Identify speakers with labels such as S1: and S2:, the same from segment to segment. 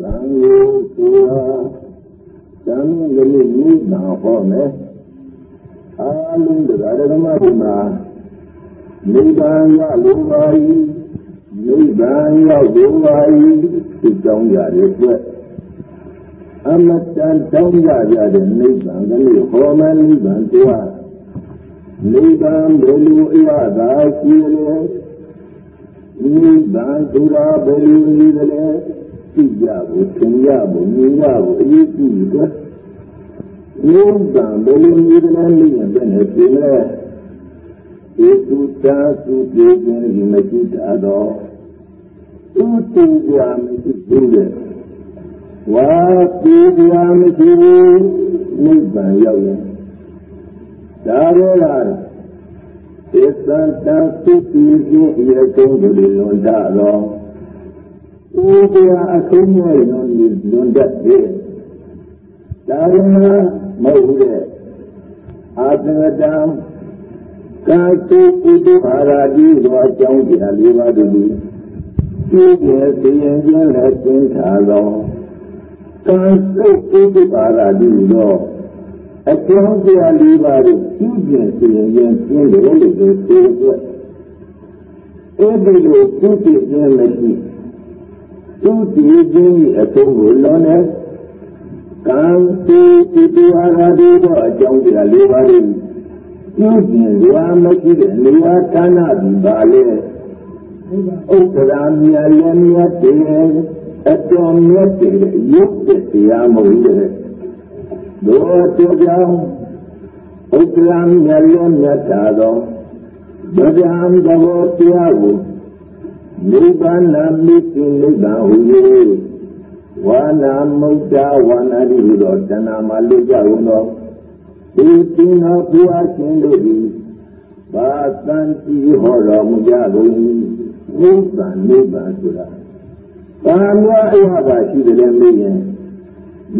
S1: ဗ္ဗာန်ကိုဆိုတာတန်ကလေးနိဗ္ဗာန်ဟောမယ်အာလုံးတရားဓမ္မဒီမှာနိဗ္ဗာန်ရလိုပါ၏နိဗ္ဗာန်ရောက်လိုပါ၏ဒီကြောင်းရတဲ့အတွက်အမတန်တောင်းကြရတဲ့နိဗ္ဗာန်ကလေးဟောမယ်နိဗ္ဗာန်တရားနိဗ္ဗာန်ဘယ်လိုအရသာရှိလဲနိဗ္ဗာန်ဆိုတာဘယ်လိုနည်းလဲ သိကြဖို့သင်ရဖို့မြင်ရဖို့အရေးကြီးတယ်နိဗ္ဗာန်ဘယ်လိုနည်းလဲမြင်ရင်ဘယ်နဲ့ပြင်လဲဒီသူတာသူပြေခြင်းဒီမရှိတာတော့သူတူကြမရှိဘူးလေဝါပြေကြမရှိဘူးနိဗ္ဗာန်ရောက်ရင်ဒါရောလားသစ္စာတသုတိခြင်းအရေးဆုံးကိုလွန်တာတော့ ဥပ္ပယအခုံးရဲ့လွန်လွန်တတ်တယ်ဒါရမမဟုတ်တဲ့အာသဝတံကာတုဥဒ္ဓဘာရာတိသောအကြောင်းတရား၄ပါးတို့သည်ဒီရဲ့သိရင်ချင်းလည်းသင်္ခါသောကာတုဥဒ္ဓဘာရာတိသောအကျောင်းတရား၄ပါးကိုပြုကျင်စီရင်ရင်ပြင်းတယ်လို့ဆိုတဲ့အတွက်အဲဒီလိုပြုကျင်ခြင်းမရှိ သူတည်ခြင်း၏အဆုံးကိုလွန်တဲ့ကံစီတိတရားရာဒီသောအကြောင်းတရား၄ပါးကိုပြုကျင်ရမရှိတဲ့နေရာဌာနဒီပါလေဥက္ကရာမြတ်လည်းမြတ်တယ်အတော်မြတ်တယ်ရုပ်တရားမဟုတ်တဲ့ဒုတိယကြောင့်ဥက္ကလံမျက်လုံးမြတ်တာသောဗုဒ္ဓံသဘောတရားကို နိဗ္ဗာန်မိသိနိဗ္ဗာန်ဟူ၍ဝါနာမုဒ္ဒဝါနာတိဟူသောတဏှာမှာလွတ်ကြကုန်သောဒီတိနောဘုရားရှင်တို့သည်ဘာသံတိဟောတော်မူကြကုန်နိဗ္ဗာန်နိဗ္ဗာန်ဆိုတာဘာများအရာပါရှိတယ်လဲမေးရင်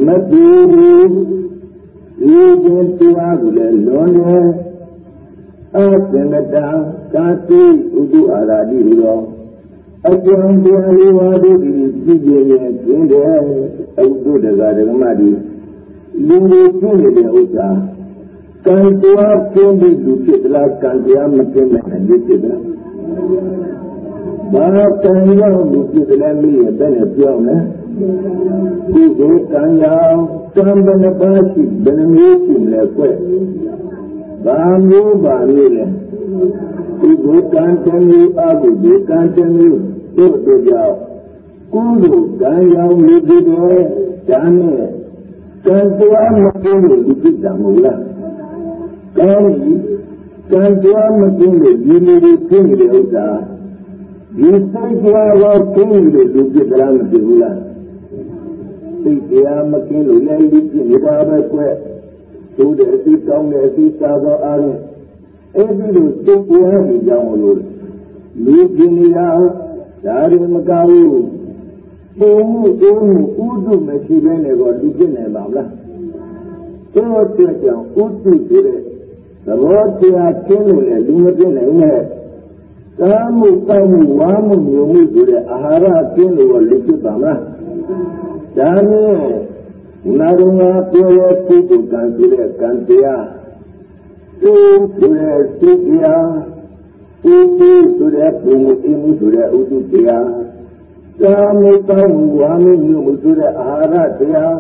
S1: မတည်ဘူးဒီခြင်းတရားကိုလည်းလွန်တယ်အသင်္ကတာကာတိဥဒုအာရာတိရော အကျံတရားလေးပါးတို့ဒီကြည့်ကြရဲ့ကျင်းတယ်အုဒုဒကဓမ္မတိလူလူကျင့်နေတဲ့ဥစ္စာကံတရားကျင့်ပြီးလူဖြစ်လားကံတရားမကျင့်တဲ့လူဖြစ်လားဘာကံရောက်လူဖြစ်တယ်မင်းရဲ့ဘယ်နဲ့ပြောင်းလဲဒီကိုကံရောက်ကံဘယ်နှပါးရှိဘယ်နှမျိုးရှိလဲကွဘာမျိုးပါလို့လဲ ဒီကိုကံတမျိုးအဘိဓိကံတမျိုးတို့တို့ကြောင့်ကုသိုလ်ကံရောက်လူဖြစ်တယ်ဒါနဲ့ကံတရားမကျင်းလို့လူဖြစ်တာမဟုတ်လားကံကြီးကံတရားမကျင်းလို့ဒီလိုတွေဖြစ်နေတဲ့ဥစ္စာဒီစိတ်တရားရောကျင်းလို့လူဖြစ်တာမဖြစ်ဘူးလားစိတ်တရားမကင်းလို့လည်းလူဖြစ်နေပါပဲကွသို့တဲ့အသိကောင်းတဲ့အသိသာသောအားဖြင့် အဲဒီလိုစိတ်တရားကြီးကြောင့်လို့လူဖြစ်နေတာဒါတွေမကဘူးပုံမှုအိုးမှုဥဒုမရှိဘဲနဲ့တော့လူဖြစ်နေပါမလားတို့တဲ့ကြောင့်ဥဒုဆိုတဲ့သဘောတရားကျင်းလို့လည်းလူမဖြစ်နိုင်နဲ့ကာမှုတောက်မှုဝါမှုမျိုးမှုဆိုတဲ့အာဟာရကျင်းလို့လူဖြစ်ပါမလားဒါနဲ့နာရုံကပြောရပုဂ္ဂိုလ်ကံဆိုတဲ့ကံတရား သူဆိုတဲ့စိတ်တရားဥပုဆိုတဲ့ဘုံမှုအမှုဆိုတဲ့ဥဒုတရားကာမိတောင်းဝါမိမျိုးမှုဆိုတဲ့အာဟာရတရား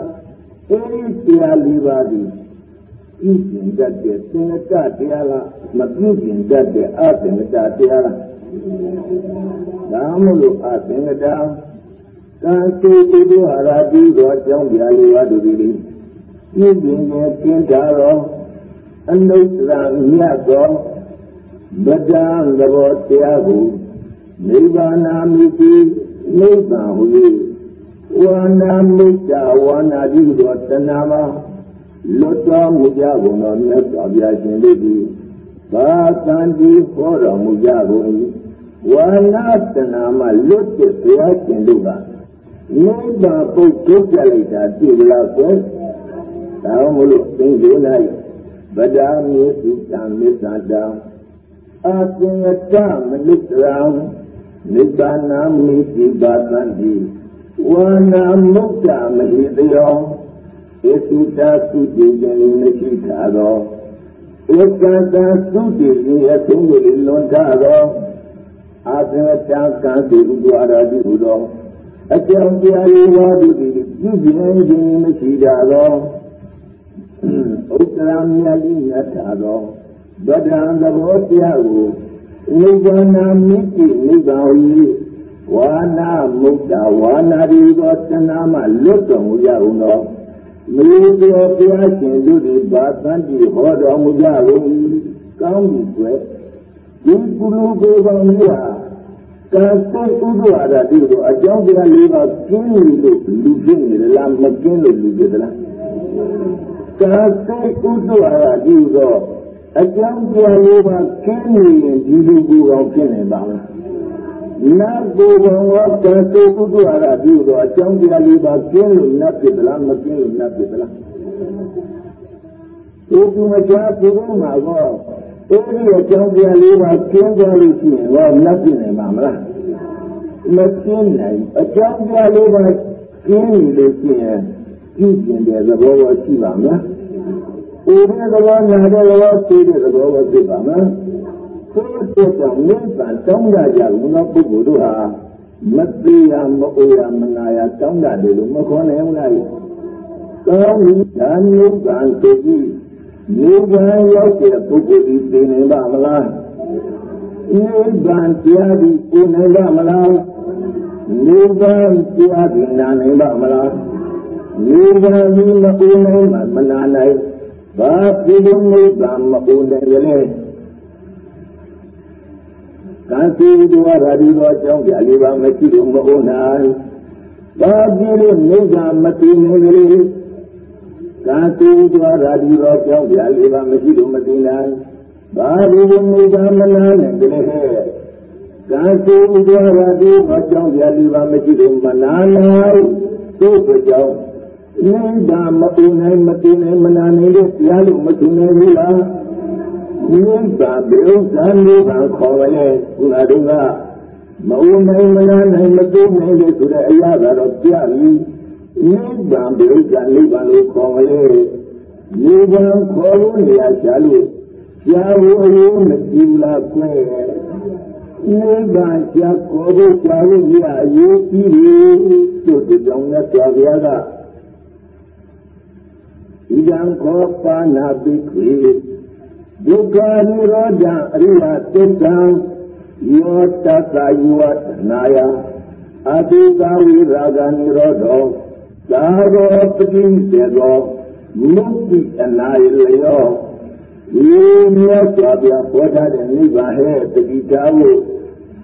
S1: အဲဒီတရားလေးပါးဒီပြုကျင်တတ်တဲ့သင်္ကတတရားလားမပြုကျင်တတ်တဲ့အသင်္ကတတရားလားဒါမှမဟုတ်အသင်္ကတကံစေတုဒ္ဓဟာရာတိသောအကြောင်းပြားလေးပါးတို့သည်ပြုကျင်ခြင်းကျင့်တာတော့ အနုတ္တရမြတ်သောဗဒ္ဒံသဘောတရားကိုနိဗ္ဗာန်မိတိနိဗ္ဗာန်ဟူ၍ဝါနာမိတ္တဝါနာတိသောတဏှာမှာလွတ်တော်မူကြကုန်သောမြတ်စွာဘုရားရှင်တို့သည်ဘာသံတိဟောတော်မူကြကုန်၏ဝါနာတဏှာမှာလွတ်တဲ့ဘုရားရှင်တို့ကနိဗ္ဗာန်ပုတ်ထုတ်ကြလိုက်တာပြည့်လားကွယ်ဒါမှမလို့သင်္ကေ၌ ဗဒာမြေစုတံမေသတာအသင်္ကတမနုတ္တရံနိဗ္ဗာန်မိတိပါသံတိဝါနာမုဒ္ဒမဟိတယောဧသုတာသုတိခြင်းမရှိတာသောဧကတသုတိခြင်းအဆုံးကိုလွန်ထသောအာသဝတ္တကံတိဥဒ္ဒရာတိဟုသောအကြောင်းတရားလေးပါးတို့သည်ပြုခြင်းခြင်းမရှိတာသော ဥစ္စရာမြတ်ကြီးမြတ်တာသောဗဒ္ဒံသဘောတရားကိုနိဗ္ဗာန်မိတိနိဗ္ဗာန်၏ဝါနာမုဒ္ဒဝါနာဒီသောတဏမှလွတ်တော်မူကြကုန်သောမေတောဘုရားရှင်တို့သည်ဘာသံတိဟောတော်မူကြကုန်၏ကောင်းပြီကွယ်ဒီကုလူကိုယ်ကောင်ကြီးဟာကာသုဥဒ္ဒဝါဒတိတို့အကြောင်းတရားလေးပါးကျင်းနေလို့လူဖြစ်နေလားမကျင်းလို့လူဖြစ်သလား ကာသုဥဒ္ဒဝါဒတိတို့အကြောင်းတရားလေးပါးကျင်းနေရင်ဒီလူကိုယ်ကောင်ဖြစ်နေပါလားနာကိုယ်ကောင်ကကာသုဥဒ္ဒဝါဒတိတို့အကြောင်းတရားလေးပါးကျင်းလို့နတ်ဖြစ်သလားမကျင်းလို့နတ်ဖြစ်သလားဒီသူမကြားဘုရားမှာတော့အဲ့ဒီအကြောင်းတရားလေးပါကျင်းသွားလို့ရှိရင်တော့လက်ပြနေမှာမလားမကျင်းနိုင်အကြောင်းတရားလေးပါကျင်းနေလို့ရှိရင် ပြုကျင်တဲ့သဘောပေါ်ရှိပါမလားဦးတဲ့သဘောညာတဲ့သဘောသိတဲ့သဘောပေါ်ဖြစ်ပါမလားဆိုတဲ့ကြောင့်မြတ်စွာတောင်းကြကြလို့တော့ပုဂ္ဂိုလ်တို့ဟာမသေးရမအိုရမနာရတောင်းကြတယ်လို့မခေါ်နိုင်ဘူးလားကောင်းပြီဓာမျိုးကံသိပြီးနိဗ္ဗာန်ရောက်တဲ့ပုဂ္ဂိုလ်ဒီသိနေပါမလားနိဗ္ဗာန်တရားဒီကိုနိုင်ပါမလားနိဗ္ဗာန်တရားဒီနာနိုင်ပါမလား နိဗ္ဗာန်ဒီမအိုနိုင်မှမနာနိုင်ဘာဖြစ်လို့နိဗ္ဗာန်မအိုနိုင်ကြလဲကံစီတော်ရာဒီတော်အကြောင်းပြလေးပါမရှိလို့မအိုနိုင်ဘာဖြစ်လို့နိဗ္ဗာန်မသိနိုင်ကြလဲကာတိတော်ရာဒီတော်ကြောင့်ပြလေးပါမရှိလို့မသိနိုင်ဘာဒီလိုမိသားမနာနဲ့တည်းဟဲ့ကာတိတော်ရာဒီတော်ကြောင့်ပြလေးပါမရှိလို့မနာနိုင်သူ့ကြောင့် နိဗ္ဗာန်မပူနိုင်မသိနိုင်မနာနိုင်လို့တရားလို့မထင်နိုင်ဘူးလားနိဗ္ဗာန်ဘယ်ဥစ္စာနိဗ္ဗာန်ခေါ်ရလဲခုနတုန်းကမအုံနိုင်မနာနိုင်မသိနိုင်လို့ဆိုတဲ့အရာကတော့ပြပြီနိဗ္ဗာန်ဘုရားနိဗ္ဗာန်လို့ခေါ်လေနိဗ္ဗာန်ခေါ်လို့နေရာချလို့ရှားဖို့အရေးမကြည့်လားကွယ်နိဗ္ဗာန်ရှားခေါ်ဖို့ရှားလို့နေရာအရေးကြီးတယ်တို့ဒီကြောင့်နဲ့ဆရာဘုရားက ဣဒံခောပါဏပိခေဒုက္ခနိရောဓံအရိယသစ္ဆံယောတတယဝတနာယအတုကဝိရာဂနိရောဓောသာရောပတိစေသောမုတ်တိအနာယလယောဒီမြတ်စွာဘုရားဟောထားတဲ့နိဗ္ဗာန်ဟဲ့တတိတာဝိ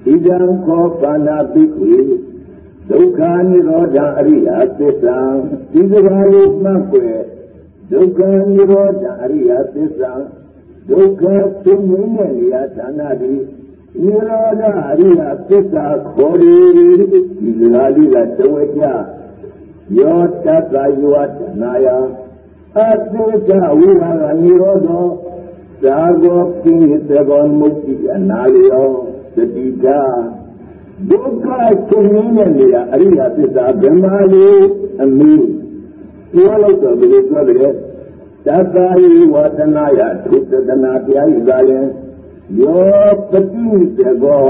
S1: ဣဒံခောပါဏပိခေဒုက္ခနိရောဓအရိယသစ္စာဒီစကားလေးမှတ်ွယ် ဒုက္ခនិရောဓအရိယသစ္စာဒုက္ခသိငင်းတဲ့နေရာဌာနဒီនិရောဓအရိယသစ္စာခေါ်ရဒီစကားလေးကတဝက်ကြယောတတ္တယောတနာယအတုကဝိဟာရနိရောဓသာဂောပိသကောမုတ်တိအနာလျောသတိကာဒုက္ခချုပ်ရင်းတဲ့နေရာအရိယာသစ္စာဗြဟ္မာလေးအမင်းပြောလိုက်တော့ဘယ်လိုပြောလဲ တတ္တယဝတနာယထုတတနာတရားဤသာရင်ယောပတိသကော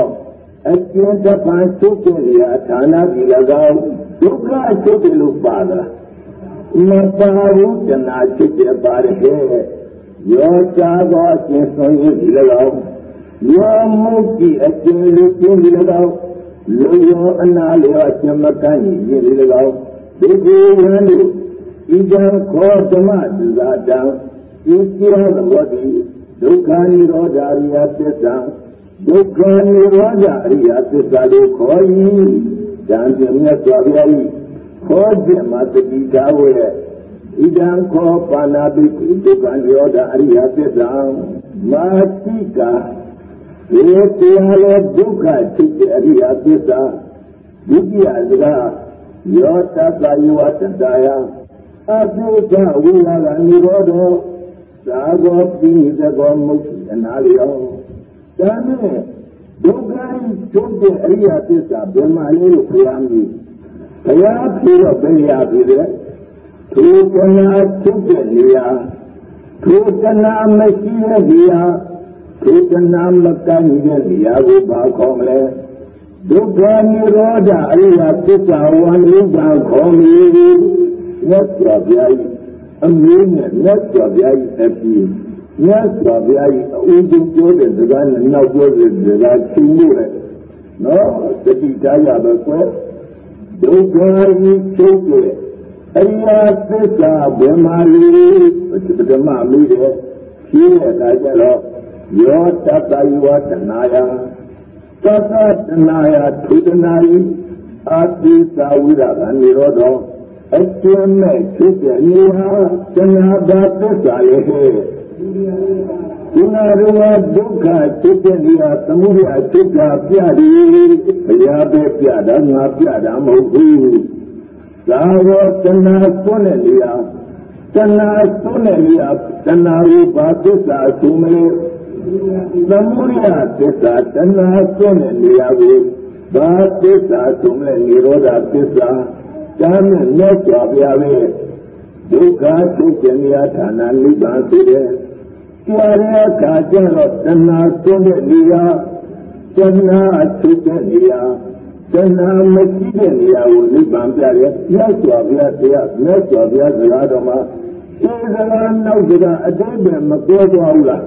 S1: အကျဉ်းတပံချုပ်တဲ့နေရာဌာနကြီး၎င်းဒုက္ခချုပ်တယ်လို့ပါလားမပါဘူးတဏှာချုပ်တယ်ပါတယ်ဟဲ့ယောချာသောအရှင်ဆုံးရင်ဒီ၎င်းယောမုတ်တိအကျဉ်းလေးပြင်းဒီ၎င်းလူယောအနာလျောအရှင်မကန့်ရင်ဒီ၎င်းဒီကိုရန်တို့ ဣဒံခောဓမ္မသဇာတံဤတိရသဘောတိဒုက္ခនិရောဓာရိယသစ္စာဒုက္ခនិရောဓအရိယသစ္စာကိုခေါ်၏တန်ပြမြတ်စွာဘုရား၏ခေါ်ခြင်းမှာတတိတာဝဲဣဒံခောပါဏာပိဒုက္ခនិရောဓအရိယသစ္စာမာတိကာဒီတရားလေဒုက္ခဖြစ်တဲ့အရိယသစ္စာဒုတိယစကားယောတတယောတတယ အတုကဝိလာကនិရောဓသာဂောပိသကောမုတ်အနာလျောဒါနဲ့ဒုက္ခချုပ်တဲ့အရိယသစ္စာဘယ်မှာလဲလို့ခရမ်းပြီးဘုရားဖြစ်တော့ဘယ်ရပြီလဲထိုကနာချုပ်တဲ့နေရာထိုကနာမရှိတဲ့နေရာထိုကနာမကန့်တဲ့နေရာကိုဘာခေါ်မလဲဒုက္ခនិရောဓအရိယသစ္စာဝန္တိကခေါ်မည် မြတ်စွာဘုရားအမင်းနဲ့မြတ်စွာဘုရားအပြီးမြတ်စွာဘုရားအဦးဆုံးပြောတဲ့စကားနဲ့နောက်ပြောတဲ့စကားချင်းလို့လေနော်တတိထားရတော့ကွယ်ဒုက္ခကြီးချုပ်တဲ့အရိယသစ္စာဘယ်မှာလဲပထမမိတယ်ဖြေးတဲ့အခါကျတော့ယောတတ္တယောတနာယသတ္တတနာယထုတနာယအာတိသာဝိရကနေရောတော့ အကျဉ်းမဲ့ဖြစ်တဲ့နေဟာတဏှာဘာသစ္စာလေဟဲ့ဒီနာရဝဒုက္ခဖြစ်တဲ့နေဟာသမှုရအဖြစ်တာပြတယ်ဘုရားပဲပြတာငါပြတာမဟုတ်ဘူးသာဝတဏှာသွန်းတဲ့နေရာတဏှာသွန်းတဲ့နေရာတဏှာကိုဘာသစ္စာဆိုမလဲသမုဒယသစ္စာတဏှာသွန်းတဲ့နေရာကိုဘာသစ္စာဆိုမလဲនិရောဓသစ္စာ ဒါနဲ့လက်စွာပြားပဲဒုက္ခသိက္ခဏာဌာနနိဗ္ဗာန်ဆိုတဲ့ကြာတဲ့အခါကျတော့တဏှာသွန်းတဲ့နေရာတဏှာအထုတ်တဲ့နေရာတဏှာမရှိတဲ့နေရာကိုနိဗ္ဗာန်ပြတယ်မြတ်စွာဘုရားတရားမြတ်စွာဘုရားစကားတော်မှာဒီစကားနောက်စကားအတိတ်ပဲမပြောသွားဘူးလား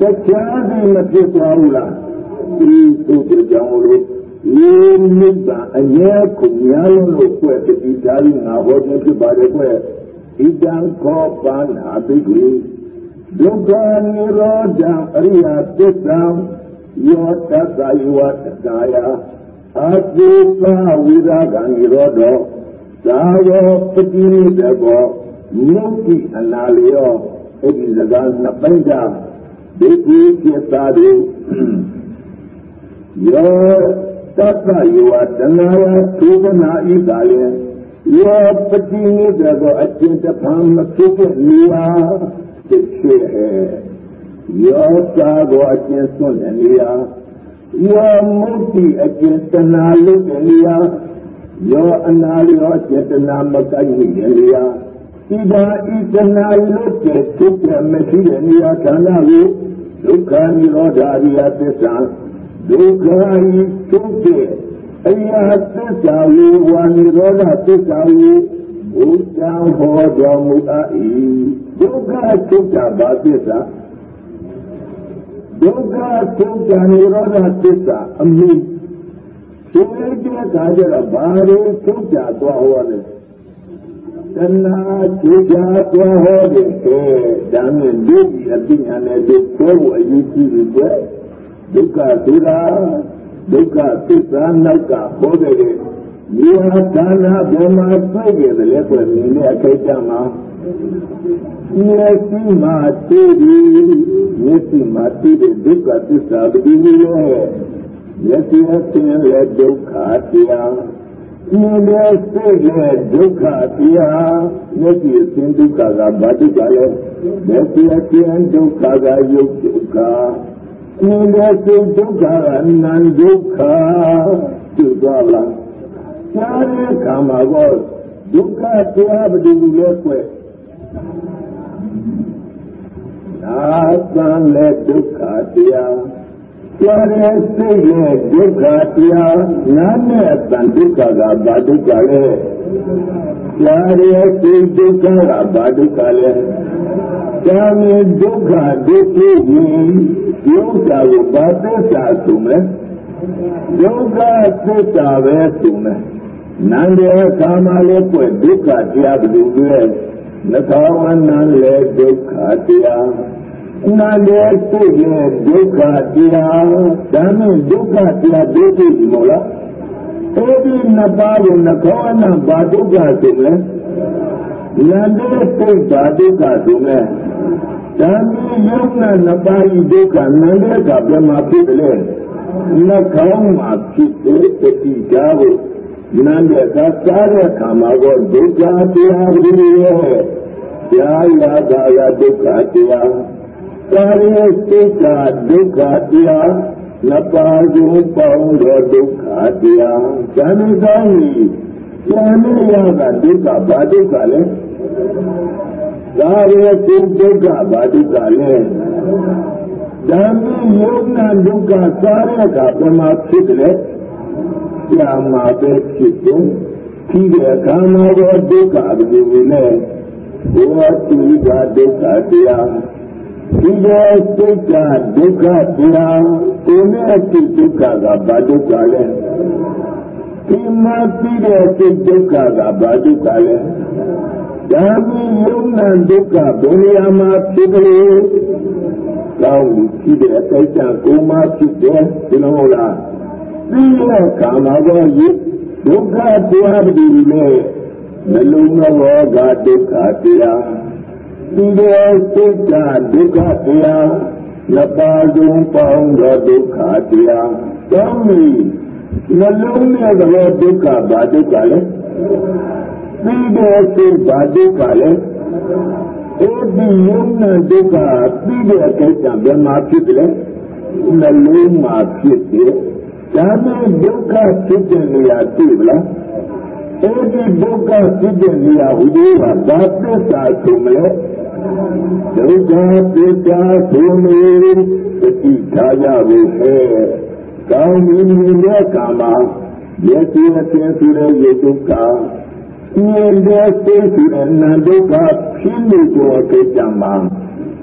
S1: တရားစီမဖြစ်သွားဘူးလားဒီသို့ကြောင့်လို့ ဒီနိဗ္ဗာန်အငြဲကိုများလို့ကွယ်တတိဒါရီငါဟောခြင်းဖြစ်ပါတယ်ကွယ်ဣဒံခောပါဏာပိကိဒုက္ခនិရောဓံအရိယသစ္စာယောတတ္တယောတတယအတိကဝိရာဂံនិရောဓောသာယောပတိနိတဘောမြုပ်တိအနာလျောအဲ့ဒီစကားနှစ်ပိုင်းကဒိဋ္ဌိจิตတာတွေယော တတ္တယောတနာယသုဘနာဤသာလေယောပတိနိတဘောအကျင့်တဖန်မဖြစ်တဲ့နေရာဖြစ်ဖြစ်ဟဲ့ယောသာကိုအကျင့်စွန့်တဲ့နေရာယောမုတ်တိအကျင့်တနာလို့တဲ့နေရာယောအနာယောအကျင့်တနာမကိုက်တဲ့နေရာဒီပါဤတနာလို့တဲ့သူကမရှိတဲ့နေရာဌာနကိုဒုက္ခនិရောဓအရိယသစ္စာ ဒုက္ခဤသူတဲ့အရိယသစ္စာကိုဝါនិရောဓသစ္စာကိုဘုရားဟောတော်မူအပ်၏ဒုက္ခသုတ္တဘာသစ္စာဒုက္ခသုတ္တនិရောဓသစ္စာအမှုဒီလိုကြတဲ့အခါကျတော့ဘာလို့သုတ္တသွားဟောလဲတဏှာကျူကြသွားဟောတယ်အဲဒါနဲ့ဒုက္ခအပညာနဲ့ဒုက္ခကိုအရေးကြီးပြီကွ ဒုက္ခဆိုတာဒုက္ခသစ္စာနောက်ကဟောတဲ့ဒီဟာဒါနာဘယ်မှာတွေ့ကြတယ်လဲဆိုရင်ဒီအခိုက်အတန့်မှာမျက်စိမှာတွေ့ပြီးမျက်စိမှာတွေ့တဲ့ဒုက္ခသစ္စာဘယ်လိုလဲမျက်စိအသင်ရဲ့ဒုက္ခတရားမြင်တဲ့စိတ်ရဲ့ဒုက္ခတရားမျက်စိအသင်ဒုက္ခကဘာဒုက္ခလဲမျက်စိအသင်ဒုက္ခကယုတ်ဒုက္ခ မြင်တဲ့စိတ်ဒုက္ခကနံဒုက္ခသိသွားလားကြားတဲ့ခါမှာတော့ဒုက္ခတရားဘယ်လိုလဲကွနာသံလည်းဒုက္ခတရားကြားတဲ့စိတ်ရဲ့ဒုက္ခတရားနာနဲ့အတန်ဒုက္ခကဘာဒုက္ခလဲ ကြားတဲ့စိတ်ဒုက္ခကဘာဒုက္ခလဲကြားတဲ့ဒုက္ခဒုက္ခကြီးဒုက္ခကိုဘာသစ္စာဆိုမလဲဒုက္ခသစ္စာပဲဆိုမ အဲ့ဒီနှစ်ပါးကိုနှသောဝနံဘာဒုက္ခဆိုလဲနာလေသိဘာဒုက္ခဆိုလဲဒါမျိုးယုံနာနှစ်ပါးဤဒုက္ခနန္ဒေကဘယ်မှာဖြစ်တယ်လဲနှကောင်းမှာဖြစ်တဲ့တတိကားကိုနန္တဲ့ကစားတဲ့ခါမှာတော့ဒုက္ခတရားကြီးရဲ့ကြာရတာရဒုက္ခတရားကာရိစိတ်ကဒုက္ခတရား နပါစုပေါင်းသောဒုက္ခတရားဇန်ဆောင်ဤကျန်တဲ့ရတာဒုက္ခဘာဒုက္ခလဲဒါရဲ့ဒုက္ခဘာဒုက္ခလဲဓမ္မယုံနာဒုက္ခစားရတာဘယ်မှာဖြစ်တယ်။ကြာမှာပဲဖြစ်တယ်။ဒီကအခါမှာတော့ဒုက္ခအတူတူနဲ့ဘုရားသူကဒုက္ခတရား ဒီလိုစိတ်ကဒုက္ခတရားကိုယ်နဲ့အတူဒုက္ခကဘာဒုက္ခလဲဒီမှာပြီးတဲ့စိတ်ဒုက္ခကဘာဒုက္ခလဲဒါမျိုးယုံနာဒုက္ခဘယ်နေရာမှာဖြစ်ကြလဲကောင်းပြီဖြစ်တဲ့အတိုက်တကိုမှဖြစ်တယ်ဒီလိုဟုတ်လားပြီးတဲ့ကာမဂောယဒုက္ခတရားတည်းနဲ့မလုံးမောကဒုက္ခတရား ဒီလိုစိတ်ကဒုက္ခတရားနှစ်ပါးလုံးပေါင်းသောဒုက္ခတရားကောင်းပြီနှလုံးနဲ့တော့ဒုက္ခဘာဒုက္ခလဲပြီးတဲ့စိတ်ဘာဒုက္ခလဲအဲဒီယုံနဲ့ဒုက္ခပြီးတဲ့ကိစ္စဘယ်မှာဖြစ်တယ်လဲနှလုံးမှာဖြစ်တယ်ဒါမဲ့ဒုက္ခဖြစ်တဲ့နေရာသိဗလားအဲဒီဒုက္ခဖြစ်တဲ့နေရာဟူဒီကဘာသစ္စာဆိုမလဲ ဒုက္ခသစ္စာဆိုနေသတိထားကြဖို့ဟဲ့ကောင်းပြီမြေကာမယေစီအသင်ဆိုတဲ့ယေဒုက္ခမြင်တဲ့စိတ်ဆိုတဲ့နာဒုက္ခဖြစ်နေကြတဲ့ကြမှာ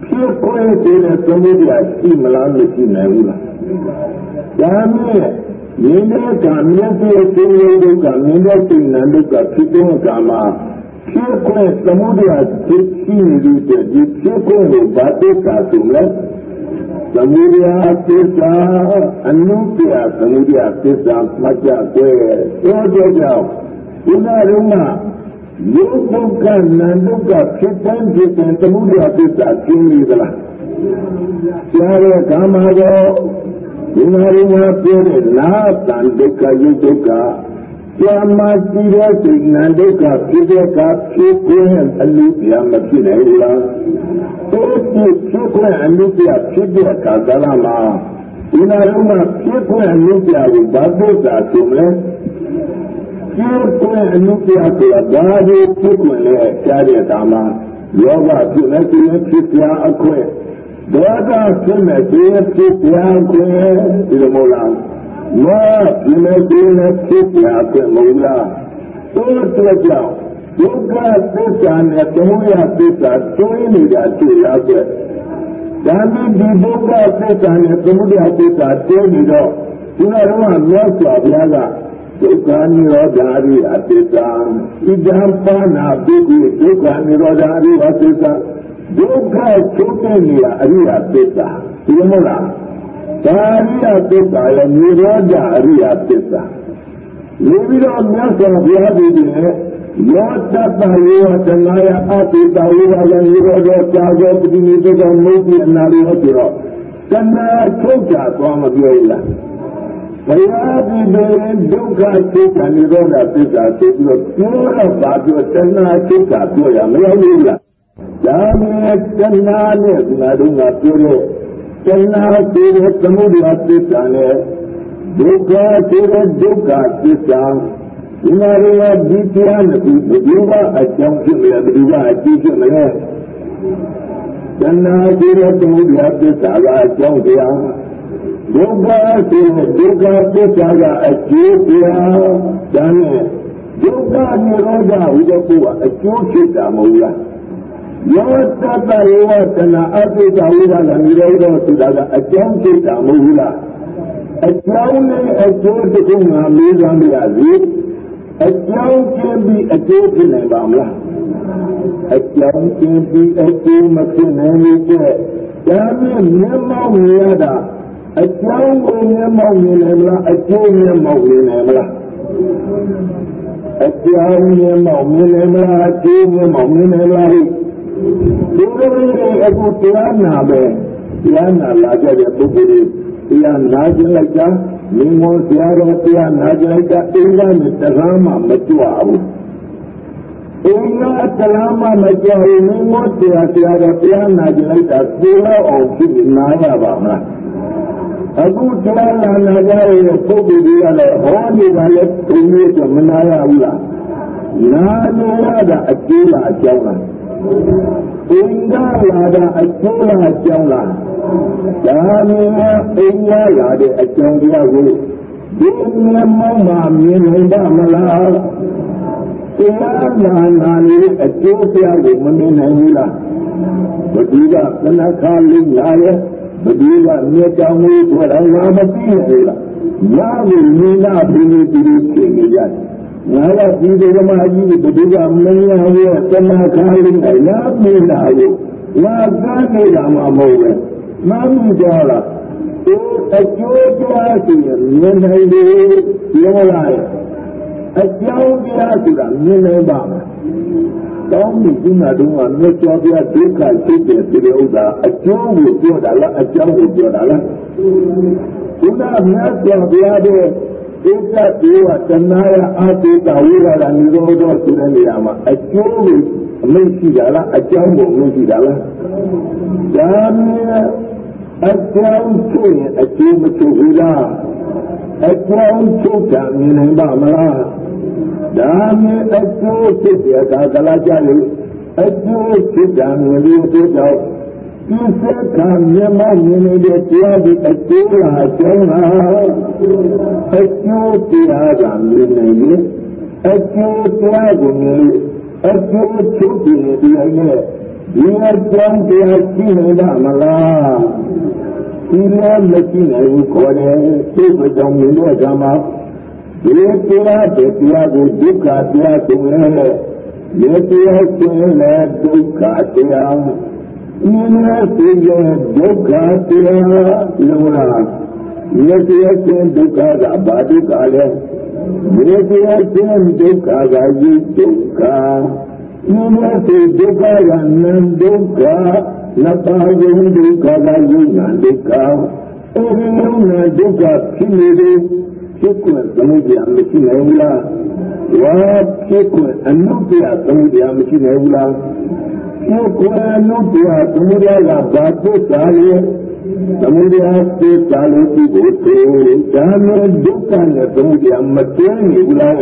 S1: ဖြစ်ခွင့်ဆိုတဲ့သမုဒယရှိမလားမရှိနိုင်ဘူးလားဒါမဲ့မြင်တဲ့ကမြင်တဲ့စိတ်ဒုက္ခမြင်တဲ့စိတ်နာဒုက္ခဖြစ်တဲ့ကမှာ ဖြစ်ခွင့်သမုဒယဖြစ်ရှိနေတဲ့ဒီဖြစ်ခွင့်ကိုဘာတိကဆိုမလဲသမုဒယသစ္စာအနုတ္တယသမုဒယသစ္စာမှတ်ကြွယ်တော့ကြောင့်ဒီနာရုံးမှာယုတ်ဒုက္ခနံဒုက္ခဖြစ်တဲ့ဖြစ်တဲ့သမုဒယသစ္စာကျင်းနေသလားကြားတဲ့ကာမရောဒီနာရုံးမှာပြောတဲ့နာတန်ဒုက္ခယုတ်ဒုက္ခ ကြာမှစီတဲ့စိတ်နံဒုက္ခဖြစ်တဲ့ကဖြစ်ခွင့်အလူပြမဖြစ်နိုင်ဘူးလားအဲ့ဒီဖြစ်ခွင့်အလူပြဖြစ်တဲ့ကာလမှာဒီနာရုံးမှာဖြစ်ခွင့်အလူပြကိုဘာသစ္စာဆိုမလဲဖြစ်ခွင့်အနုပြဆိုတာဒါဒီဖြစ်ခွင့်နဲ့ကြားတဲ့အခါမှာယောဂဖြစ်နေခြင်းဖြစ်ပြအခွင့်ဒေါသဖြစ်နေခြင်းဖြစ်ပြအခွင့်ဒီလိုမဟုတ်လား မောဖြစ်နေခြင်းဖြစ်ပြအခွင့်မဟုတ်လားသို့တဲ့ကြောင့်ဒုက္ခသစ္စာနဲ့သမုဒယသစ္စာတွင်းနေတာတွေ့ရတဲ့ ဒါရိယသစ္စာရောနိရောဓအရိယသစ္စာလူပြီးတော့မြတ်စွာဘုရားဒီတည်းနဲ့လောတပ္ပယောတလာယအပိတဝိဝါယံနိရောဓကြာသောပတိနိတ္တမုတ်ပြအနာလေးဟောကြတော့တဏှာထုတ်ကြသွားမပြောလားဘုရားဒီတည်းနဲ့ဒုက္ခထုတ်တာနိရောဓသစ္စာဆိုပြီးတော့ပြောတော့ဘာပြောတဏှာထုတ်တာပြောရမရဘူးလားဒါနဲ့တဏှာနဲ့ငါတို့ကပြောတဲ့ တဏှာဆိုတဲ့သမုဒယသစ္စာနဲ့ဒုက္ခဆိုတဲ့ဒုက္ခသစ္စာဒီမှာရောဒီတရားနဲ့ဒီဘုရားအကြောင်းဖြစ်ရဘုရားအကြည့်ဖြ ယသစ္စာကအကြောင်းတရားဒုက္ခဆိုဒုက္ခသစ္စာကအကျိုးတရားဒါနဲ့ဒုက္ခនិရောဓဟူသောကိုအကျိုးဖြစ်တာမဟုတ်လားယောတတ္တယောတနာအပိကဝိဒါကនិရောဓဆိုတာကအကြောင်းဖြစ်တာမဟုတ်ဘူးလားအကြောင်းနဲ့အကျိုးတစ်ခုမှမေးသွားမရစေအကြောင်းကျင်းပြီးအကျိုးဖြစ်နိုင်ပါမလားအကြောင်းကျင်းပြီးအကျိုးမဖြစ်နိုင်ဘူးတဲ့ဒါနဲ့မျက်မှောက်ရတာအကြောင်းကိုမျက်မှောက်မြင်တယ်မလားအကျိုးမျက်မှောက်မြင်တယ်မလားအကြောင်းမျက်မှောက်မြင်တယ်မလားအကျိုးမျက်မှောက်မြင်တယ်မလား ဒီလိုလေးအခုတရားနာပဲတရားနာလာကြတဲ့ပုဂ္ဂိုလ်တွေတရားနာကြလိုက်တာမင်းမောဆရာတော်တရားနာကြလိုက်တာအင်းကနဲ့တရားမှမကြွဘူးအင်းကတရားမှမကြွဘူးမင်းမောဆရာဆရာတော်တရားနာကြလိုက်တာသိလောက်အောင်ဖြစ်နာရပါမလားအခုတရားနာနာကြတဲ့ပုဂ္ဂိုလ်တွေကလည်းဟောနေတာလည်းသူမျိုးကမနာရဘူးလားနာလိုရတာအကျိုးလားအကြောင်းလား အင်္ဂလာတာအကျိုးလားအကြောင်းလားဒါမျိုးအင်္ဂလာတဲ့အကြောင်းတရားကိုဒီမျက်မှောက်မှာမြင်နိုင်ပါမလားတရားနာနာလေးအကျိုးတရားကိုမမြင်နိုင်ဘူးလားဘုရားကသနခါလေးလာရဲ့ဘုရားကမြေတောင်လေးဆိုတာငါမသိဘူးလားညာကိုမြင်လာပြီးပြီးဖြစ်နေရတယ် ငါကဒီဓမ္မကြီးဘုရားမင်းရရဲ့သနခါလေးနဲ့လာမြင်လာရဲ့ငါကနေတာမှမဟုတ်ပဲမမှုကြလားဒီအကျိုးတရားဆိုရင်မြင်နိုင်တယ်ပြောလိုက်အကြောင်းတရားဆိုတာမြင်နိုင်ပါမယ်တောင်းပြီးဒီမှာတော့မြတ်စွာဘုရားဒုက္ခဖြစ်တယ်ဆိုတဲ့ဥစ္စာအကျိုးကိုပြောတာလားအကြောင်းကိုပြောတာလားဘုရားမြတ်စွာဘုရားရဲ့ ဒီကတိဝတနာယအာတိတဝိရဒနိရောဓဆိုတဲ့နေရာမှာအကျိုးကိုအမိန့်ရှိတာလားအကြောင်းကိုအမိန့်ရှိတာလားဒါမျိုးအကြောင်းချုပ်ရင်အကျိုးမချုပ်ဘူးလားအကြောင်းချုပ်တာမြင်နိုင်ပါမလားဒါမျိုးအကျိုးဖြစ်တဲ့အခါကလာကြလို့အကျိုးဖြစ်တာမြင်လို့ဆိုတော့ ဒီစက္ကမြင်မမြင်နေတဲ့တရားဒီအကျိုးလားအကြောင်းလားအကျိုးတရားကမြင်နေရင်အကျိုးတရားကိုမြင်အကျိုးချုပ်တဲ့ဒီအနဲ့ဒီအကြောင်းတရားရှိနေတာမလားဒီလည်းမရှိနိုင်ဘူးခေါ်တယ်သို့ကြောင့်မြင်တဲ့အခါမှာဒီတရားတဲ့တရားကိုဒုက္ခတရားဆိုရဲဒီတရားဆိုရင်ဒုက္ခတရား မြင်ရသေးတဲ့ဒုက္ခတရားလုံးလားဒီတရားချင်းဒုက္ခကဘာဒုက္ခလဲဒီတရားချင်းဒုက္ခကယုဒုက္ခမြင်ရသေးဒုက္ခကနံဒုက္ခနပါယုဒုက္ခကယုနာဒုက္ခအဲဒီလိုနဲ့ဒုက္ခဖြစ်နေတယ်ဖြစ်ကွယ်သမုဒ္ဒရာမရှိနိုင်ဘူးလားဝါဖြစ်ကွယ်အနုတ္တရာသမုဒ္ဒရာမရှိနိုင်ဘူးလား ဖြစ်ကွယ်အနုတ္တရာသမုဒ္ဒရာကဘာပုစ္စာလဲသမုဒ္ဒရာသိတာလို့ဒီကိုသိဒါနဲ့ဒုက္ခနဲ့သမုဒ္ဒရာမတွဲနေဘူးလား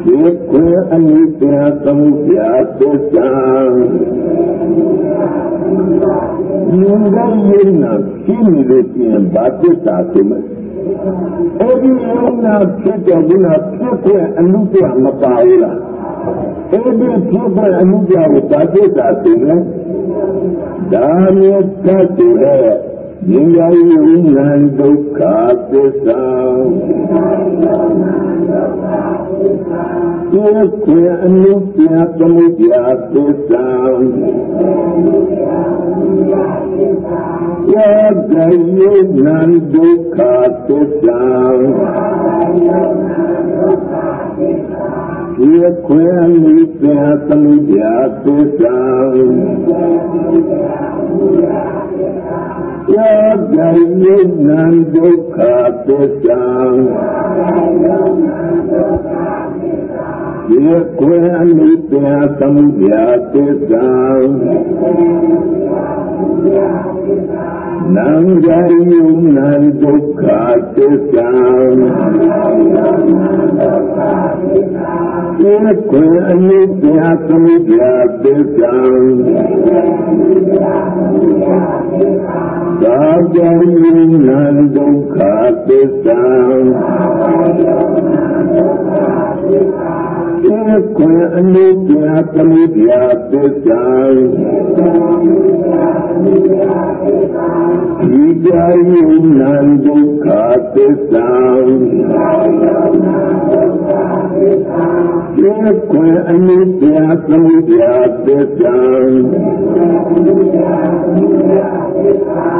S1: ဘူးလားဒါနဲ့မြင်တဲ့ခေတ်ကမှာယောဂီရဲ့ဆိုတဲ့ဒုက္ခတရားမြင်တဲ့ဆိုတဲ့ဒုက္ခတရားဖြစ်ခွင့်ဆိုတဲ့သ မုဒ္ဒရာတရားနော်နောက်ကြရမှုလို့ပါလေမြင်တိုင်းမြင်နာပါတတ်တယ်မြင်တိုင်းမြင်နာဒုက္ခသစ္စာလည်းဖြစ်ခွင့်အနိစ္စသမုဒ္ဒရာသစ္စာမြင်တိုင်းယုတ်နံဒုက္ခသစ္စာဖြစ်ခွင့်အနိစ္စသမုဒ္ဒရာသစ္စာမြင်တိုင်းယုတ်နံဖြစ်နေလို့ပြင်ဘာသစ္စာဆိုမလဲအဲဒီယုတ်နံဖြစ်တဲ့ဘုရားဖြစ်ခွင့်အနုတ္တမပါဘူးလားအဲဒီဖြစ်ခွင့်အနုတ္တကိုဘာသစ္စာဆိုလဲဒါမျိုးတတ်တဲ့ဉာဏ်ယုံနံဒုက္ခသစ္စာဒီခေအနုပြသမုဒ္ဒရာသစ္စာယောဂယုံနံဒုက္ခသစ္စာဒီခွေအနိစ္စသမုဒ္ဒရာသစ္စာ ယောဂယုံနံဒုက္ခသစ္စာဒီခွေအနိစ္စသမုဒ္ဒရာသစ္စာနံဂယုနံဒုက္ခသစ္စာဒီကွယ်အနိစ္စသမုဒ္ဒရာသစ္စာ သာဂယုနံဒုက္ခသစ္စာယခွင်အနုပြာသမုဒ္ဒရာသစ္စာဒီကြာယုနံဒုက္ခသစ္စာဒီခွင်အနုပြာသမုဒ္ဒရာသစ္စာဒီကြာယုနံဒုက္ခသစ္စာဒီခွင်အနုပြာသမုဒ္ဒရာသစ္စာနိဗ္ဗာန်နာဘာသစ္စာအဲဒီမှာဖြစ်နေတဲ့ဖြစ်တဲ့အနုတ္တဘာသစ္စာတောင်းဒီဉာဏ်ရုံနေတဲ့ဖြစ်တဲ့အနုတ္တနှစ်ပါးကိုချုပ်တာဘာသစ္စာ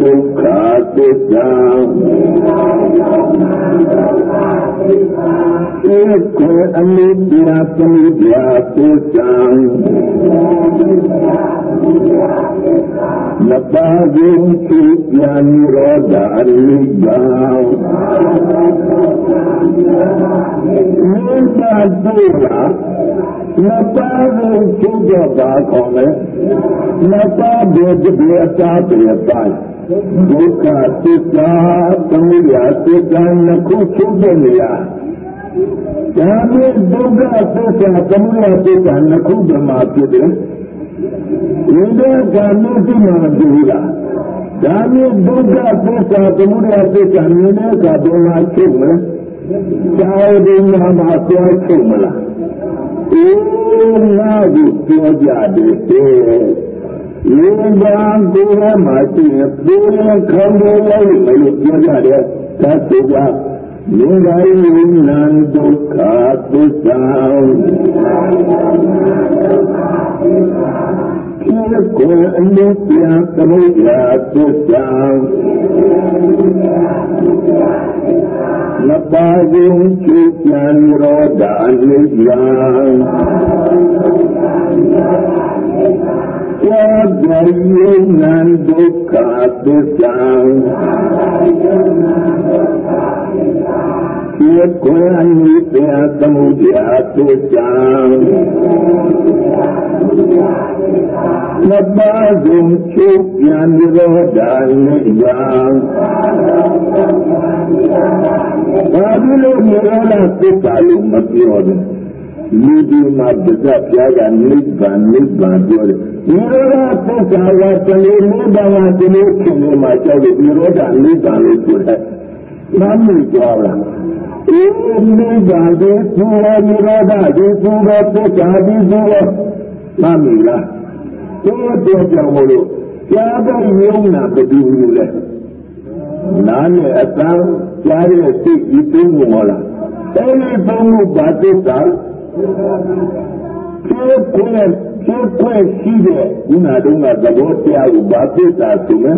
S1: ဒုက္ခသစ္စာဧကေအနုတ္တသမိယသစ္စာနပါးကိုချုပ်ပြန်ရောဓာရိပါနိဗ္ဗာန်တို့လားနှစ်ပါးကိုချု ပ်တော့ပါခေါ်မယ်နှစ်ပါးဘယ်တည်းအစားပြေပိုင်းဒုက္ခသစ္စာသမု ဒယသစ္စာနှစ်ခုချုပ်တဲ့နေရာဒါမျိုးဒုက္ခသစ္စာသမုဒယသစ္စာနှစ်ခုဓမ္မဖြစ်တယ်ဒီတော့ကာမျိုးသိမှမတွေ့လားဒါမျိုးဒုက္ခသစ္စာသမုဒယသစ္စာမြင်တဲ့အခါဘယ်မှာချုပ်မလဲသာဝတိနာမှာသွားချုပ်မလားအေးငါ့ကိုပြောကြတယ်လေဘာကိုယ်ရမှာရှိရင်ဘယ်ခံရလဲမလို့ပြောကြတယ်ဒါဆိုကြမြင်သာယနံဒုက္ခသစ္စာ ဖြစ်ကိုအနုပြသမုဒ္ဒရာသစ္စာန ပါယုံချူပြန်ရောဓာနိယံယောဂယုံနံဒုက္ခသစ္စာဖြစ်ကိုအနုပြသမုဒ္ဒရာသစ္စာနပါဇုံချုပ်ပြန်ရောဓာနိယံဘာလို့လို့နိရောဓသစ္စာလို့မပြောဘူးလူဒီမှာပြတ်ပြားကနိဗ္ဗာန်နိဗ္ဗာန်ပြောတယ်နိရောဓသစ္စာကတလေးနိဗ္ဗာန်ကတလေးဖြစ်နေမှာကြောက်လို့နိရောဓနိဗ္ဗာန်လို့ပြောတယ်။ နားမကြောက်လား။အေးနိဗ္ဗာန်ကိုသူရောနိရောဓကိုသူရောသစ္စာဒီသူရောနားမလား။ဒီတော့ကြောင့်မလို့ကြားတဲ့ယုံနာဘယ်သူလဲနားနဲ့အတန်းကြားတဲ့စိတ်ဒီသုံးခုဟောလားအဲဒီသုံးခုဘာသစ္စာ ဖြစ်ခွင့်ဖြစ်ခွင့်ရှိတဲ့ဒီနာတုန်းကသဘောတရားကိုဘာသစ္စာဆိုလဲ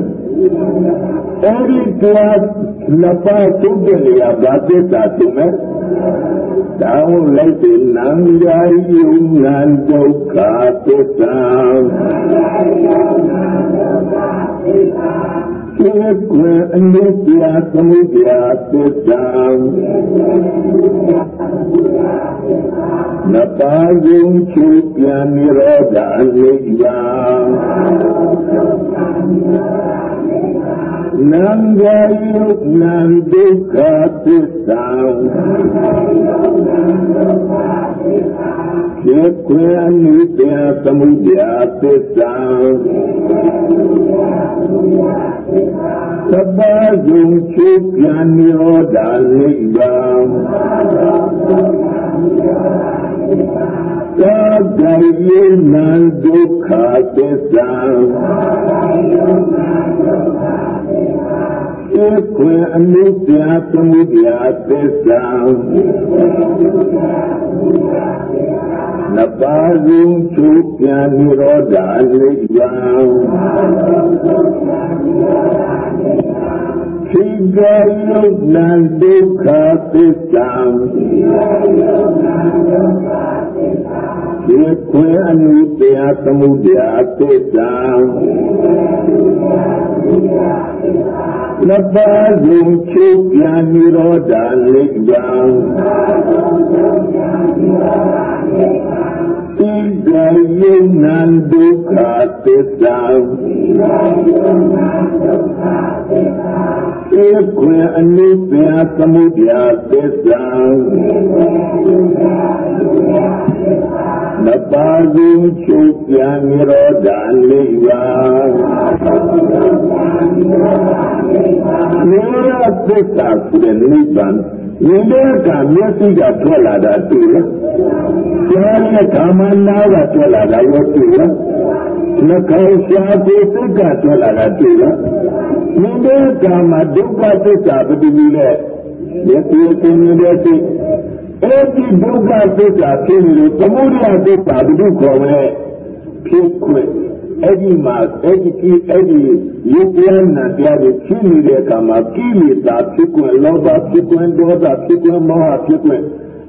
S1: အဲဒီတရားနှစ်ပါးသုံးတဲ့နေရာဘာသစ္စာဆိုလဲတောင်းလိုက်တဲ့နံရာယုံနံဒုက္ခသစ္စာ ဖြစ်ခွင့်အနုပြသမုဒ္ဒရာသစ္စာ နပါယုံချုပ်ပြန်နိရောဓအနိယနံဂယုနံဒုက္ခသစ္စာဖြစ်ခွင့်အနုပြသမုဒ္ဒရာသစ္စာသဗ္ဗဇုံချုပ်ပြန်နိရောဓနိဗ္ဗာန်သာဂယိနံဒုက္ခသစ္စာ ဧကွေအနုပြသမုဒ္ဒရာသစ္စာနပါဇုံချုပ်ပြန်နိရောဓနိဗ္ဗာန်ခိကယုတ်နံဒုက္ခသစ္စာဒီခွေအနုတရားသမုဒ္ဒရာသစ္စာ သနှစ်ပါးလုံးချုပ်ပြန်နိရောဓနိဗ္ဗာန်ဣဒယုံနံဒုက္ခသစ္စာဧကွေအနုပယသမုဒယသစ္စာ နပါဇုချုပ်ပြန်နိရောဓနိဗ္ဗာန်နိရောဓသစ္စာဆိုတဲ့နိဗ္ဗာန်ဒီတဲ့ကမျက်စိကထွက်လာတာတွေ့လားကြားတဲ့ကာမနာကထွက်လာတာရောတွေ့လားနှခေါင်းရှားကိုစိတ်ကထွက်လာတာတွေ့လားဒီတဲ့ကာမဒုက္ခသစ္စာဘယ်လိုလဲဒီပြေသင်နေတဲ့စိတ် အဲ့ဒီဒုက္ခသစ္စာဖြစ်လို့သမုဒယသစ္စာဘယ်လိုခေါ်မလဲဖြစ်ခွင့်အဲ့ဒီမှာအဲ့ဒီကိအဲ့ဒီရုပ်ပြန်နာတရားတွေဖြစ်နေတဲ့အခါမှာကိလေသာဖြစ်ခွင့်လောဘဖြစ်ခွင့်ဒေါသဖြစ်ခွင့်မောဟဖြစ်ခွင့်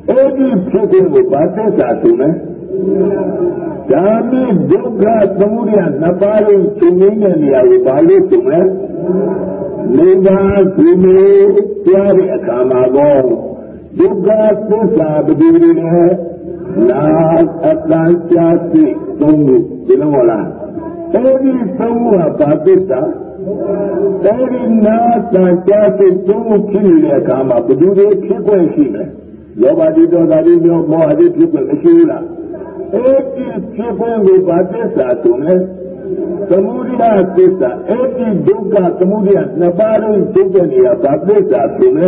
S1: အဲ့ဒီဖြစ်ခွင့်ကိုဘာသစ္စာဆိုလဲဒါမိဒုက္ခသမုဒယနှစ်ပါးလုံးချုပ်ငင်းတဲ့နေရာကိုဘာလို့ဆိုလဲနိဗ္ဗာန်ဒီလိုကြားတဲ့အခါမှာတော့ ဒုက္ခသစ္စာဘယ်လိုလဲနာအတ္တရှားစိသုံးခုဒီလိုမဟုတ်လားအဲဒီသုံးခုကဘာသစ္စာအဲဒီနာတန်ရှားစိသုံးခုဖြစ်နေတဲ့အခါမှာဘယ်လိုဖြစ်ခွင့်ရှိလဲလောဘတိဒေါသတိမျိုးမောဟတိဖြစ်ခွင့်မရှိဘူးလားအဲဒီဖြစ်ခွင့်ကိုဘာသစ္စာဆိုလဲ သမုဒိယသစ္စာအဲ့ဒီဒုက္ခသမုဒိယနှစ်ပါးလုံးဒုက္ခနေရာဘာသစ္စာဆိုလဲ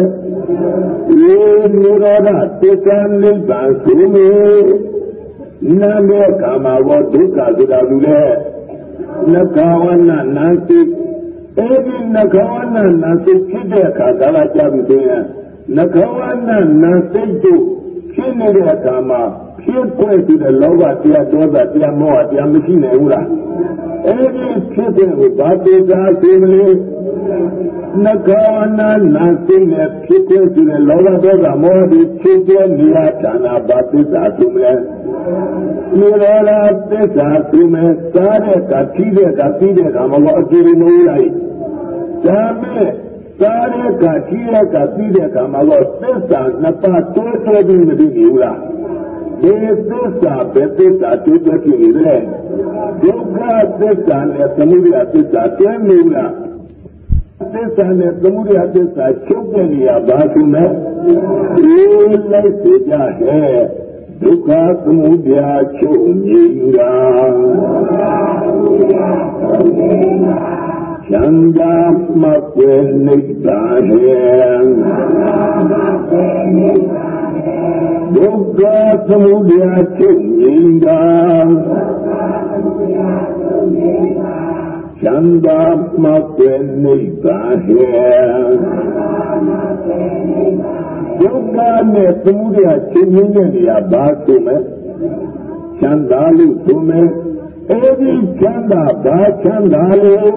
S1: ဒီနိရောဓသစ္စာနိဗ္ဗာန်ဆိုလို့နာမေကာမဝဒုက္ခဆိုတာလူလေနဂဝနနာစိအဲ့ဒီနဂဝနနာစိဖြစ်တဲ့အခါကာလကြာပြီဆိုရင်နဂဝနနာစိတို့ဖြစ်နေတဲ့အခါမှာဖြစ်ခွင့်ဆိုတဲ့လောဘတရားဒေါသတရားမောဟတရားမရှိနိုင်ဘူးလား အဲ့ဒီဖြစ်တဲ့ကိုဘာတေသာသိမလဲနဂဝနာနာသိနဲ့ဖြစ်ခွင့်ဆိုတဲ့လောဘဒေါသမောဟတွေဖြစ်တဲ့နေရာဌာနဘာတေသာသိမလဲနိရောဓသစ္စာသိမယ်စားတဲ့ကထိတဲ့ကပြီးတဲ့ကမဟုတ်အကြည့်လို့လိုက်ဒါမဲ့စားတဲ့ကထိတဲ့ကပြီးတဲ့ကမဟုတ်သစ္စာနှစ်ပါးတိုးတိုးပြီးမသိဘူးလား ဒီသစ္စာပဲသစ္စာတိုးတိုးဖြစ်နေတယ်ဒုက္ခသစ္စာနဲ့သမုဒယသစ္စာကျင်းနေလားသစ္စာနဲ့သမုဒယသစ္စာချုပ်တဲ့နေရာဘာဆိုလဲဒီလိုက်စေကြဟဲ့ဒုက္ခသမုဒယချုပ်ငြိမ်းတာချမ်းသာမကွယ်နိဗ္ဗာန်ဟဲ့ ဒုက္ခသမုဒယချုပ်ငြိမ်းတာချမ်းသာမကွယ်နိဗ္ဗာန်ဟဲ့ဒုက္ခနဲ့သမုဒယချုပ်ငြိမ်းတဲ့နေရာဘာဆိုမဲ့ချမ်းသာလို့ဆိုမဲ့အဲဒီချမ်းသာဘာချမ်းသာလို့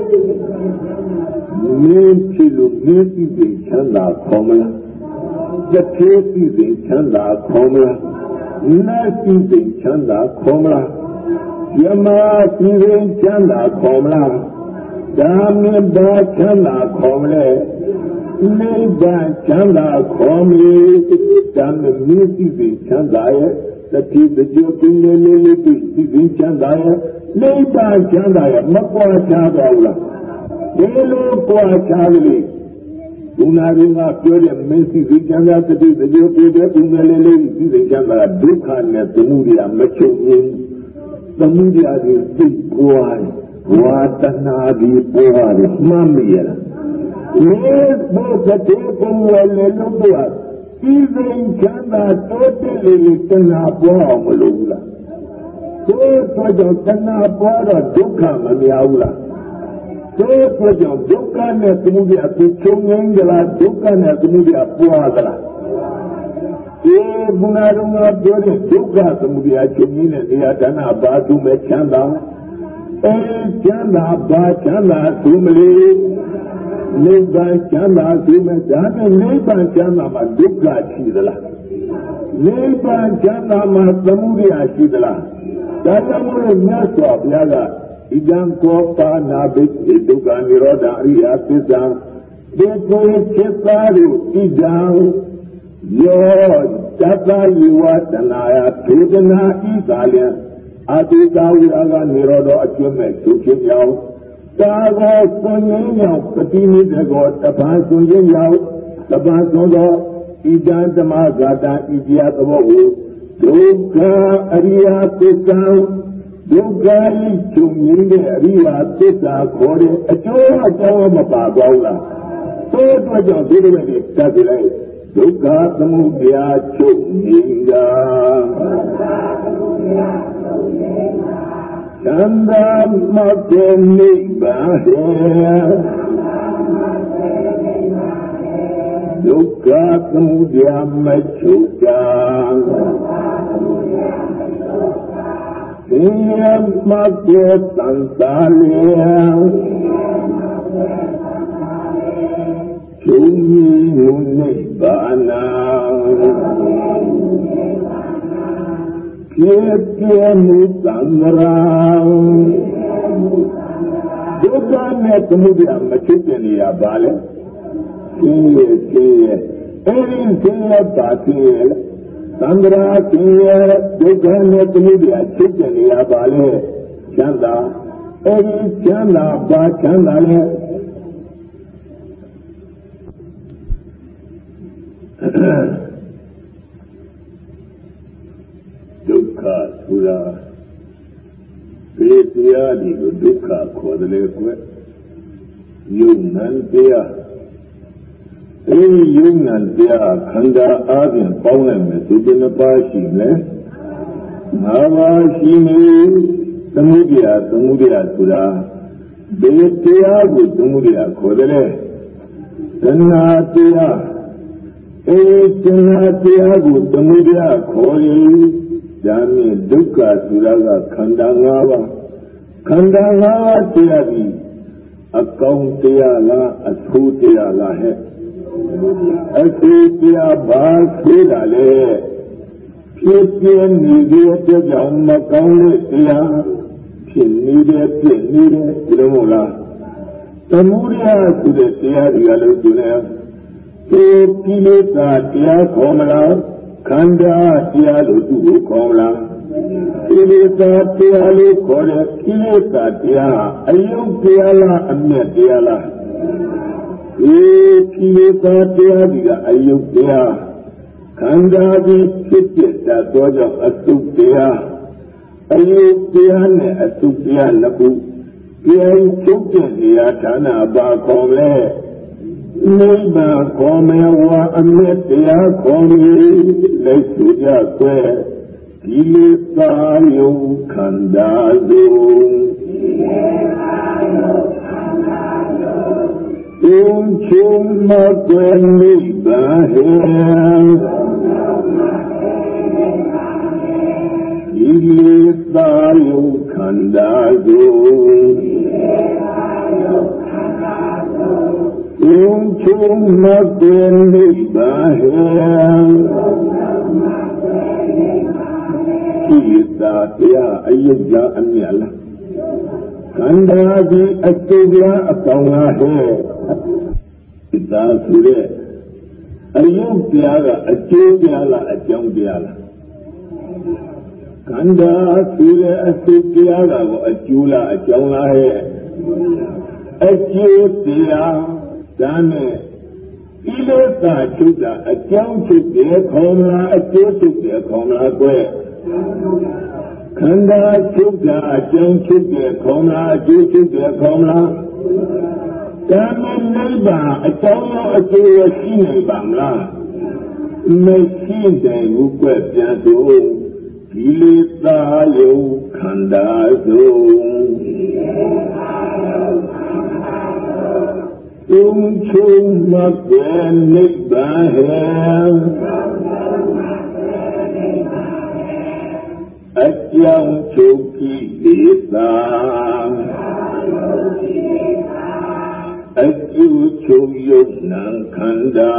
S1: မင်းဖြစ်လို့မင်းကြည့်တဲ့ချမ်းသာခေါ်မလား တတိကြည့်တဲ့ချမ်းသာခေါ်မလားနာကြည့်တဲ့ချမ်းသာခေါ်မလားယမကြည့်တဲ့ချမ်းသာခေါ်မလားဒါမြင်ဘာချမ်းသာခေါ်မလဲနိဗ္ဗာန်ချမ်းသာခေါ်မည်ဒါမြင်မြည်ကြည့်တဲ့ချမ်းသာရဲ့တတိတကြိုပင်လေးလေးလေးကြည့်ပြီးချမ်းသာရဲ့နိဗ္ဗာန်ချမ်းသာရဲ့မကွာခြားပါဘူးလားဒီလိုကွာခြားလို့ ဘုနာရင်းကပြောတဲ့မင်းစီစိချမ်းသာတတိတကြိုပြတဲ့ပင်လေးလေးစီစိချမ်းသာဒုက္ခနဲ့သမုဒယမချုပ်ဘူးသမုဒယကိုသိပွားဝါတနာဒီပွားတယ်မှတ်မိရလားဒီဘုရားတေကုံဝယ်လို့တော့ဒီစိတ်ချမ်းသာတိုးတက်လေလေတဏှာပွားအောင်မလုပ်ဘူးလားသို့သောကြောင့်တဏှာပွားတော့ဒုက္ခမများဘူးလား သို့သောကြောင့်ဒုက္ခနဲ့သမုဒယကိုချုပ်ငင်းကြလားဒုက္ခနဲ့သမုဒယပွားကြလားဒီဘုရားတော်ကပြောတဲ့ဒုက္ခသမုဒယချုပ်ငင်းတဲ့နေရာဌာနဘာသူမဲ့ချမ်းသာအဲချမ်းသာဘာချမ်းသာသူမလေးနိဗ္ဗာန်ချမ်းသာသူမဲ့ဒါနဲ့နိဗ္ဗာန်ချမ်းသာမှာဒုက္ခရှိသလားနိဗ္ဗာန်ချမ်းသာမှာသမုဒယရှိသလားဒါကြောင့်မို့လို့မြတ်စွာဘုရားက ဣဒံကောပါနာဘိဒုက္ခនិရောဓအရိယသစ္စာဒေကိုဖြစ်သားတို့ဣဒံယောတတယဝတနာယဒေသနာဤသာလျံအတိတာဝိအာကနေရောတော့အကျွတ်မဲ့သူဖြစ်ကြောင်းတာကောစွန်ရင်းကြောင့်ပတိနိတကောတပန်းစွန်ရင်းကြောင့်တပန်းစွန်သောဣဒံဓမ္မဂာတံဣတိယသဘောကိုဒုက္ခအရိယသစ္စာ ဒုက္ခဤချုပ်ငင်းတဲ့အရိယသစ္စာခေါ်တဲ့အကျိုးအကြောင်းမပါပါဘူးလားသို့အတွက်ကြောင့်ဒီလိုပဲတတ်ပြလိုက်ဒုက္ခသမုဒယချုပ်ငင်းတာသံဃာမတေနိဗ္ဗာန်ဒုက္ခသမုဒယမချုပ်တာ သင်္ယမကေသံသာလေချုပ်ငင်းနိဗ္ဗာန်ဖြစ်ပြမှုသံဃာဒုက္ခနဲ့သမုဒယမချစ်တဲ့နေရာပါလေသိရသိရအဲဒီသိရပါသိရ သံဃာသိရဒုက္ခနဲ့သမုဒယချစ်တဲ့နေရာပါလေချမ်းသာအဲဒီချမ်းသာပါချမ်းသာလေဒုက္ခဆိုတာဒီတရားဒီကိုဒုက္ခခေါ်တယ်လေကွယုံနံတရား အဲဒီယုံနံတရားခန္ဓာအားဖြင့်ပေါင်းနိုင်မယ်ဒီတစ်ပါးရှိမယ်ငါးပါးရှိနေသမုဒယသမုဒယဆိုတာဒီတရားကိုသမုဒယခေါ်တယ်လေသနာတရားအဲဒီသနာတရားကိုသမုဒယခေါ်ရင်ဒါမြင်ဒုက္ခဆိုတာကခန္ဓာ၅ပါးခန္ဓာ၅ပါးတရားပြီးအကောင်တရားလားအဆိုးတရားလားဟဲ့ အဆိုးတရားဘာဆိုတာလဲဖြစ်ပြနေတဲ့အတွက်ကြောင့်မကောင်းတဲ့တရားဖြစ်နေတဲ့ပြည့်နေတဲ့ဒီလိုမဟုတ်လားသမုဒယဆိုတဲ့တရားတွေကလည်းဒီလေဒီကိလေသာတရားခေါ်မလားခန္ဓာတရားလို့သူ့ကိုခေါ်လားကိလေသာတရားလို့ခေါ်တဲ့ကိလေသာတရားအယုတ်တရားလားအမျက်တရားလား ဒီကိလေသာတရားဒီကအယုတ်တရားခန္ဓာကြီးဖြစ်ဖြစ်တတ်သောကြောင့်အစုတရားအယုတ်တရားနဲ့အစုတရားနှစ်ခုပြန်ချုပ်တဲ့နေရာဌာနပါခေါ်လဲနိဗ္ဗာန်ခေါ်မယ်ဝါအမြတ်တရားခေါ်မည်လက်စုကြဆွဲဒီလေသာယုခန္ဓာစုုံ ချုံမကွယ်နိဗ္ဗာန်ဟေဒီလေသာယုခန္ဓာစု ယုံချုံမကွယ်နိဗ္ဗာန်ဟေဒီသာတရားအယုတ်ကြအမြတ်လားခန္ဓာကြီးအတူပြအကောင်လားဟဲ့ဒီသာဆိုတဲ့အယုတ်ပြကအကျိုးပြလားအကြောင်းပြလားခန္ဓာဆိုတဲ့အတူပြကကိုအကျိုးလားအကြောင်းလားဟဲ့အကျိုးတရားဒါနဲ့ဤလေသာချုပ်တာအကြောင်းချုပ်တယ်ခေါ်မလားအကျိုးချုပ်တယ်ခေါ်မလားကွခန္ဓာချုပ်တာအကြောင်းချုပ်တယ်ခေါ်မလားအကျိုးချုပ်တယ်ခေါ်မလား ဒါနဲ့နိဗ္ဗာန်အကြောင်းရောအကျိုးရောရှိနေပါမလားမရှိတယ်ဘူးကွပြန်ဆိုဒီလေသာယုခန္ဓာဆိုသုံးချုံမပဲနိဗ္ဗာန်ဟေအကြောင်းချုပ်ကိလေသာ အကျိုးချုပ်ယုတ်နံခန္ဓာ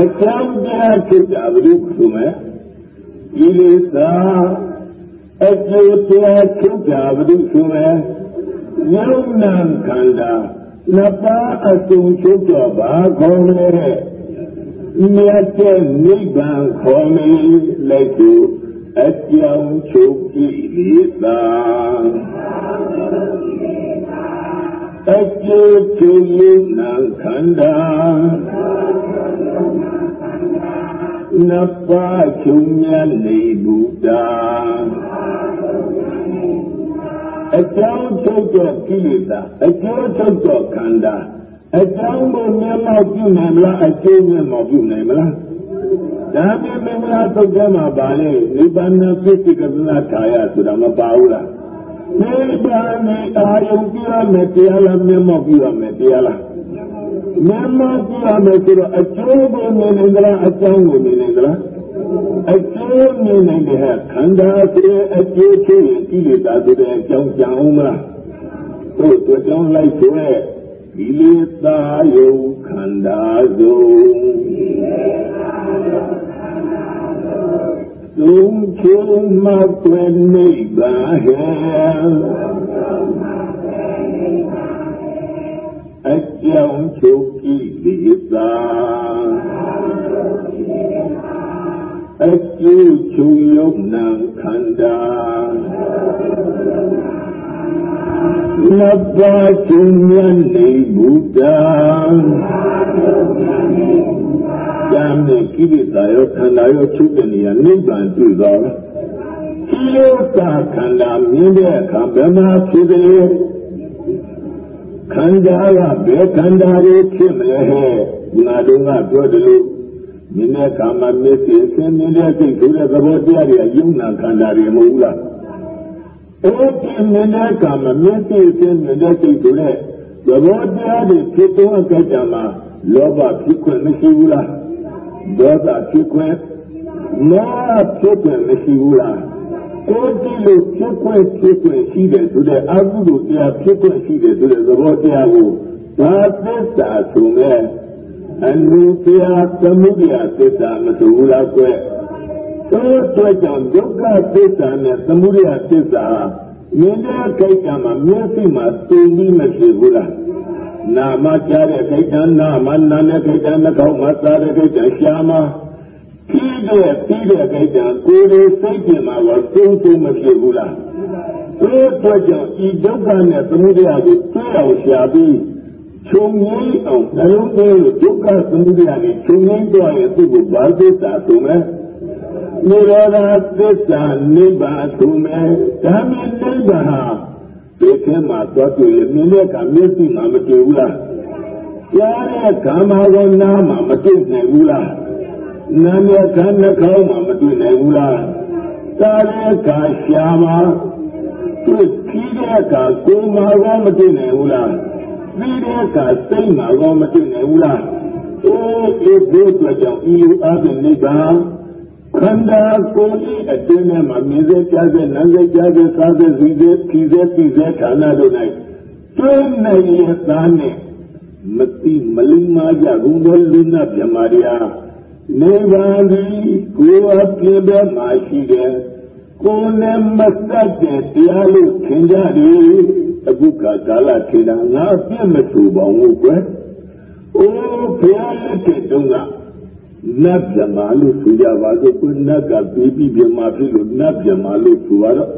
S1: အကြောင်းတရားဖြစ်တာဘုရားဆိုမယ်ဒီလေသာအကျိုးတရားချုပ်တာဘုရားဆိုမယ်ယုံနာခန္ဓာနှစ်ပါးအစုံချုပ်တော့ပါခေါ်လေမြတ်တဲ့နိဗ္ဗာန်ခေါ်လေလက်ကို အကြောင်းချုပ်ကြည့်လေသာအကျိုးချုပ်ယုံနာခန္ဓာနှစ်ပါးချုပ်မြတ်နေဘုရားအကြောင်းထုတ်တဲ့ကိလေသာအကျိုးထုတ်တဲ့ခန္ဓာအကြောင်းကိုမျက်မှောက်ပြုနိုင်မလားအကျိုးမျက်မှောက်ပြုနိုင်မလား ဒါပေမဲ့မလားသုတ်ထဲမှာပါလေနိဗ္ဗာန်ပစ္စည်းကသနာထာယဆိုတာမပါဘူးလားနိဗ္ဗာန်နဲ့အာယုပြုရမယ်တရားလားမျက်မှောက်ပြုရမယ်တရားလားမျက်မှောက်ပြုရမယ်ဆိုတော့အကျိုးကိုမြင်နေသလားအကြောင်းကိုမြင်နေသလားအကျိုးမြင်နိုင်တဲ့ခန္ဓာဆိုတဲ့အကျိုးချင်းကိလေသာဆိုတဲ့အကြောင်းကြောင့်မလားတို့တို့ကြောင့်လိုက်ဆိုတဲ့ ကိလေသာယုခန္ဓာဆုံးသုံးချုံမပွင့်နိဗ္ဗာန်ဟေအကြောင်းချုပ်ကိလေသာအကျိုးချုပ်ယုံနာခန္ဓာ နတ်ပါချုပ်မြတ်နေဘုရားကျမ်းနဲ့ကိလေသာရောခန္ဓာရောချုပ်တဲ့နေရာနိဗ္ဗာန်တွေ့သွားတယ်ကိလေသာခန္ဓာမြင်တဲ့အခါဘယ်မှာဖြစ်တယ်ခန္ဓာကဘယ်ခန္ဓာတွေဖြစ်မလဲဟဲ့ငါတို့ကပြောတယ်လို့မြင်တဲ့ကာမမျက်စိအစဉ်မြင်တဲ့စိတ်ဆိုတဲ့သဘောတရားတွေကယုံနာခန္ဓာတွေမဟုတ်ဘူးလား အဲ့ဒီမြင်တဲ့ကာမမျက်စိအစဉ်မြင်တဲ့စိတ်ဆိုတဲ့သဘောတရားတွေဖြစ်သောအကြကြမှာလောဘဖြစ်ခွင့်မရှိဘူးလားဒေါသဖြစ်ခွင့်မောဟဖြစ်ခွင့်မရှိဘူးလားကိုယ်ဒီလိုဖြစ်ခွင့်ဖြစ်ခွင့်ရှိတယ်ဆိုတဲ့အကုသိုလ်တရားဖြစ်ခွင့်ရှိတယ်ဆိုတဲ့သဘောတရားကိုဘာသစ္စာဆိုမဲ့အနုပြာသမုဒယသစ္စာမဆိုဘူးလားကွယ် တို့အတွက်ကြောင့်ဒုက္ခသစ္စာနဲ့သမုဒယသစ္စာမြင်တဲ့ကိစ္စမှာမျက်စိမှာသိပြီးမရှိဘူးလားနာမကြားတဲ့ကိစ္စနာမနာတဲ့ကိစ္စနှာခေါင်းမှာစားတဲ့ကိစ္စရှားမှာပြီးတဲ့ပြီးတဲ့ကိစ္စကိုယ်ရဲ့စိတ်ပြင်မှာတော့သုံးသုံးမရှိဘူးလားတို့အတွက်ကြောင့်ဒီဒုက္ခနဲ့သမုဒယကိုတွေ့အောင်ရှားပြီးချုပ်ငိမ့်အောင်နှလုံးသွင်းလို့ဒုက္ခသမုဒယနဲ့ချုပ်ငိမ့်တော့ရင်သူ့ကိုဘာသစ္စာဆိုမလဲ နိရောဓသစ္စာနိဗ္ဗာန်ဆိုမယ်ဒါမြင်နိဗ္ဗာန်ဟာဒီထဲမှာသွားတွေ့ရမြင်တဲ့အခါမျက်စိမှာမတွေ့ဘူးလားကြားတဲ့အခါမှာကောနားမှာမတွေ့နိုင်ဘူးလားနာမည်ခန္ဓာခေါင်းမှာမတွေ့နိုင်ဘူးလားစားတဲ့အခါရှားမှာတွေ့ပြီးတဲ့အခါကိုယ်မှာကောမတွေ့နိုင်ဘူးလားပြီးတဲ့အခါစိတ်မှာကောမတွေ့နိုင်ဘူးလားအိုးဒီဘုရားကြောင့်ဤလိုအပြင်နိဗ္ဗာန် ခန္ဓာကိုယ်ဤအတွင်းထဲမှာမြင်စေကြားစေနားစေကြားစေစားစေသိစေဖြီးစေပြီးစေဌာနတို့၌တွင်းနိုင်ရသားနဲ့မတိမလိမ္မာကြဘူးသောလူနာမြမာရီယာနိဗ္ဗာန်ဒီကိုယ်အပြည့်ပဲမှာရှိတယ်ကိုယ်နဲ့မသက်တဲ့တရားလို့ထင်ကြတယ်အခုကကာလထေတာငါပြည့်မတူပါဘူးကွယ်။အိုးဘုရားလက်ထက်တုန်းက နတ်မြမာလို့ဆိုကြပါစို့ကိုနတ်ကပြီးပြီးမြမာဖြစ်လို့နတ်မြမာလို့ဆိုရတော့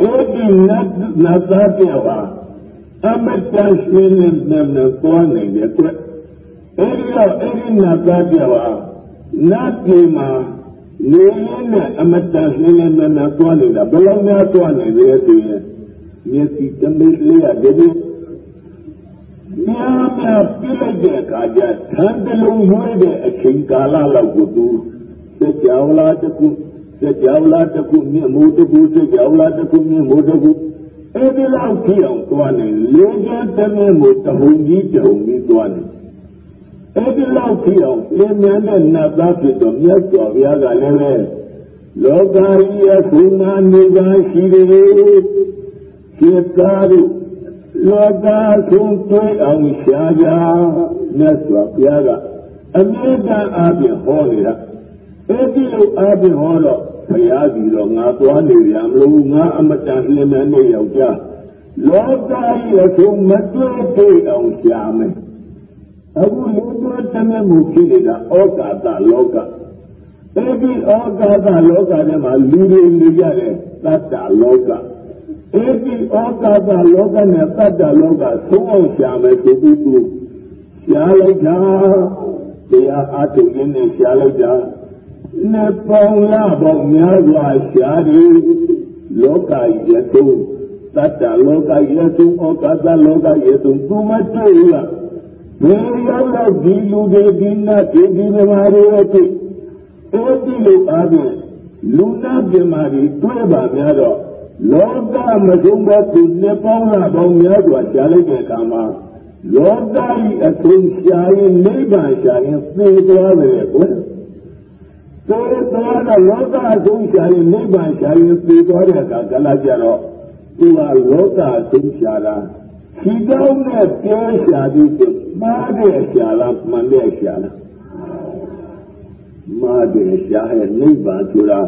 S1: အဲ့ဒီနတ်နတ်သားပြောပါအမတန်ရှင်နဲ့နဲ့နဲ့သွားနိုင်တယ်ကွ။အဲ့ဒီတော့အဲ့ဒီနတ်သားပြောပါနတ်ပြည်မှာနေရင်းနဲ့အမတန်ရှင်နဲ့နဲ့နဲ့သွားနေတာဘယ်လောက်များသွားနိုင်လဲဆိုရင်မျက်စိတမိတ်လေးရတယ် များများပြလိုက်တဲ့အခါကျသံတလုံးရွေးတဲ့အချိန်ကာလလောက်ကိုသူစက်ကြောလာတခုစက်ကြောလာတခုမြင့်မိုးတခုစက်ကြောလာတခုမြင့်မိုးတခုအဲဒီလောက်ကြည့်အောင်သွားနေလေးချမ်းတမင်းမို့တဟုန်ကြီးတဟုန်ကြီးသွားနေအဲဒီလောက်ကြည့်အောင်လင်းမြန်တဲ့နတ်သားဖြစ်တော်မြတ်စွာဘုရားကလည်းပဲလောကကြီးရဲ့ခုနာနေပါရှိတယ်จิตသားတို့ လောကဆုံးတွေးအောင်ရှားကြမြတ်စွာဘုရားကအမြဲတမ်းအားဖြင့်ဟောနေတာအဲ့ဒီလိုအားဖြင့်ဟောတော့ဘုရားကြီးတော့ငါသွားနေရမလို့ငါအမတန်လင်းမြန်နေယောက်ျားလောကကြီးအဆုံးမတွေ့တွေ့အောင်ရှာမယ်အခုလူတို့တမျက်မှုဖြစ်နေတာဩကာသလောကအဲ့ဒီဩကာသလောကထဲမှာလူတွေနေကြတယ်တတ္တလောက အဲ့ဒီဩကာသလောကနဲ့တတ္တလောကသုံးအောင်ရှာမယ်ဆိုပြီးသူရှားလိုက်တာတရားအားထုတ်ရင်းနဲ့ရှားလိုက်တာနှစ်ပေါင်းလပေါင်းများစွာရှားတယ်လောကရတုတတ္တ လောကရတုဩကာသလောကရတုသူမတွေ့ရဘယ်ရောက်တော့ဒီလူတွေဒီနတ်ဒီဒီမြမာတွေအဖြစ်အဲ့ဒီလိုအားဖြင့်လူနာပြမာတွေတွေ့ပါများတော့လောကမဆုံးတဲ့သူနှစ်ပေါင်းလပေါင်းများစွာရှားလိုက်တဲ့အခါမှာလောကကြီးအဆုံးရှားရင်နိဗ္ဗာန်ရှားရင်သိသွားတယ်ကွယ်သိသွားတော့လောကအဆုံးရှားရင်နိဗ္ဗာန်ရှားရင်သိသွားတဲ့အခါကလည်းကြတော့သူကလောကအဆုံးရှားတာဒီကောင်းနဲ့ပြောရှာပြီးမှားတဲ့ရှားလားမှန်တဲ့ရှားလားမှားတဲ့ရှားရဲ့နိဗ္ဗာန်ဆိုတာ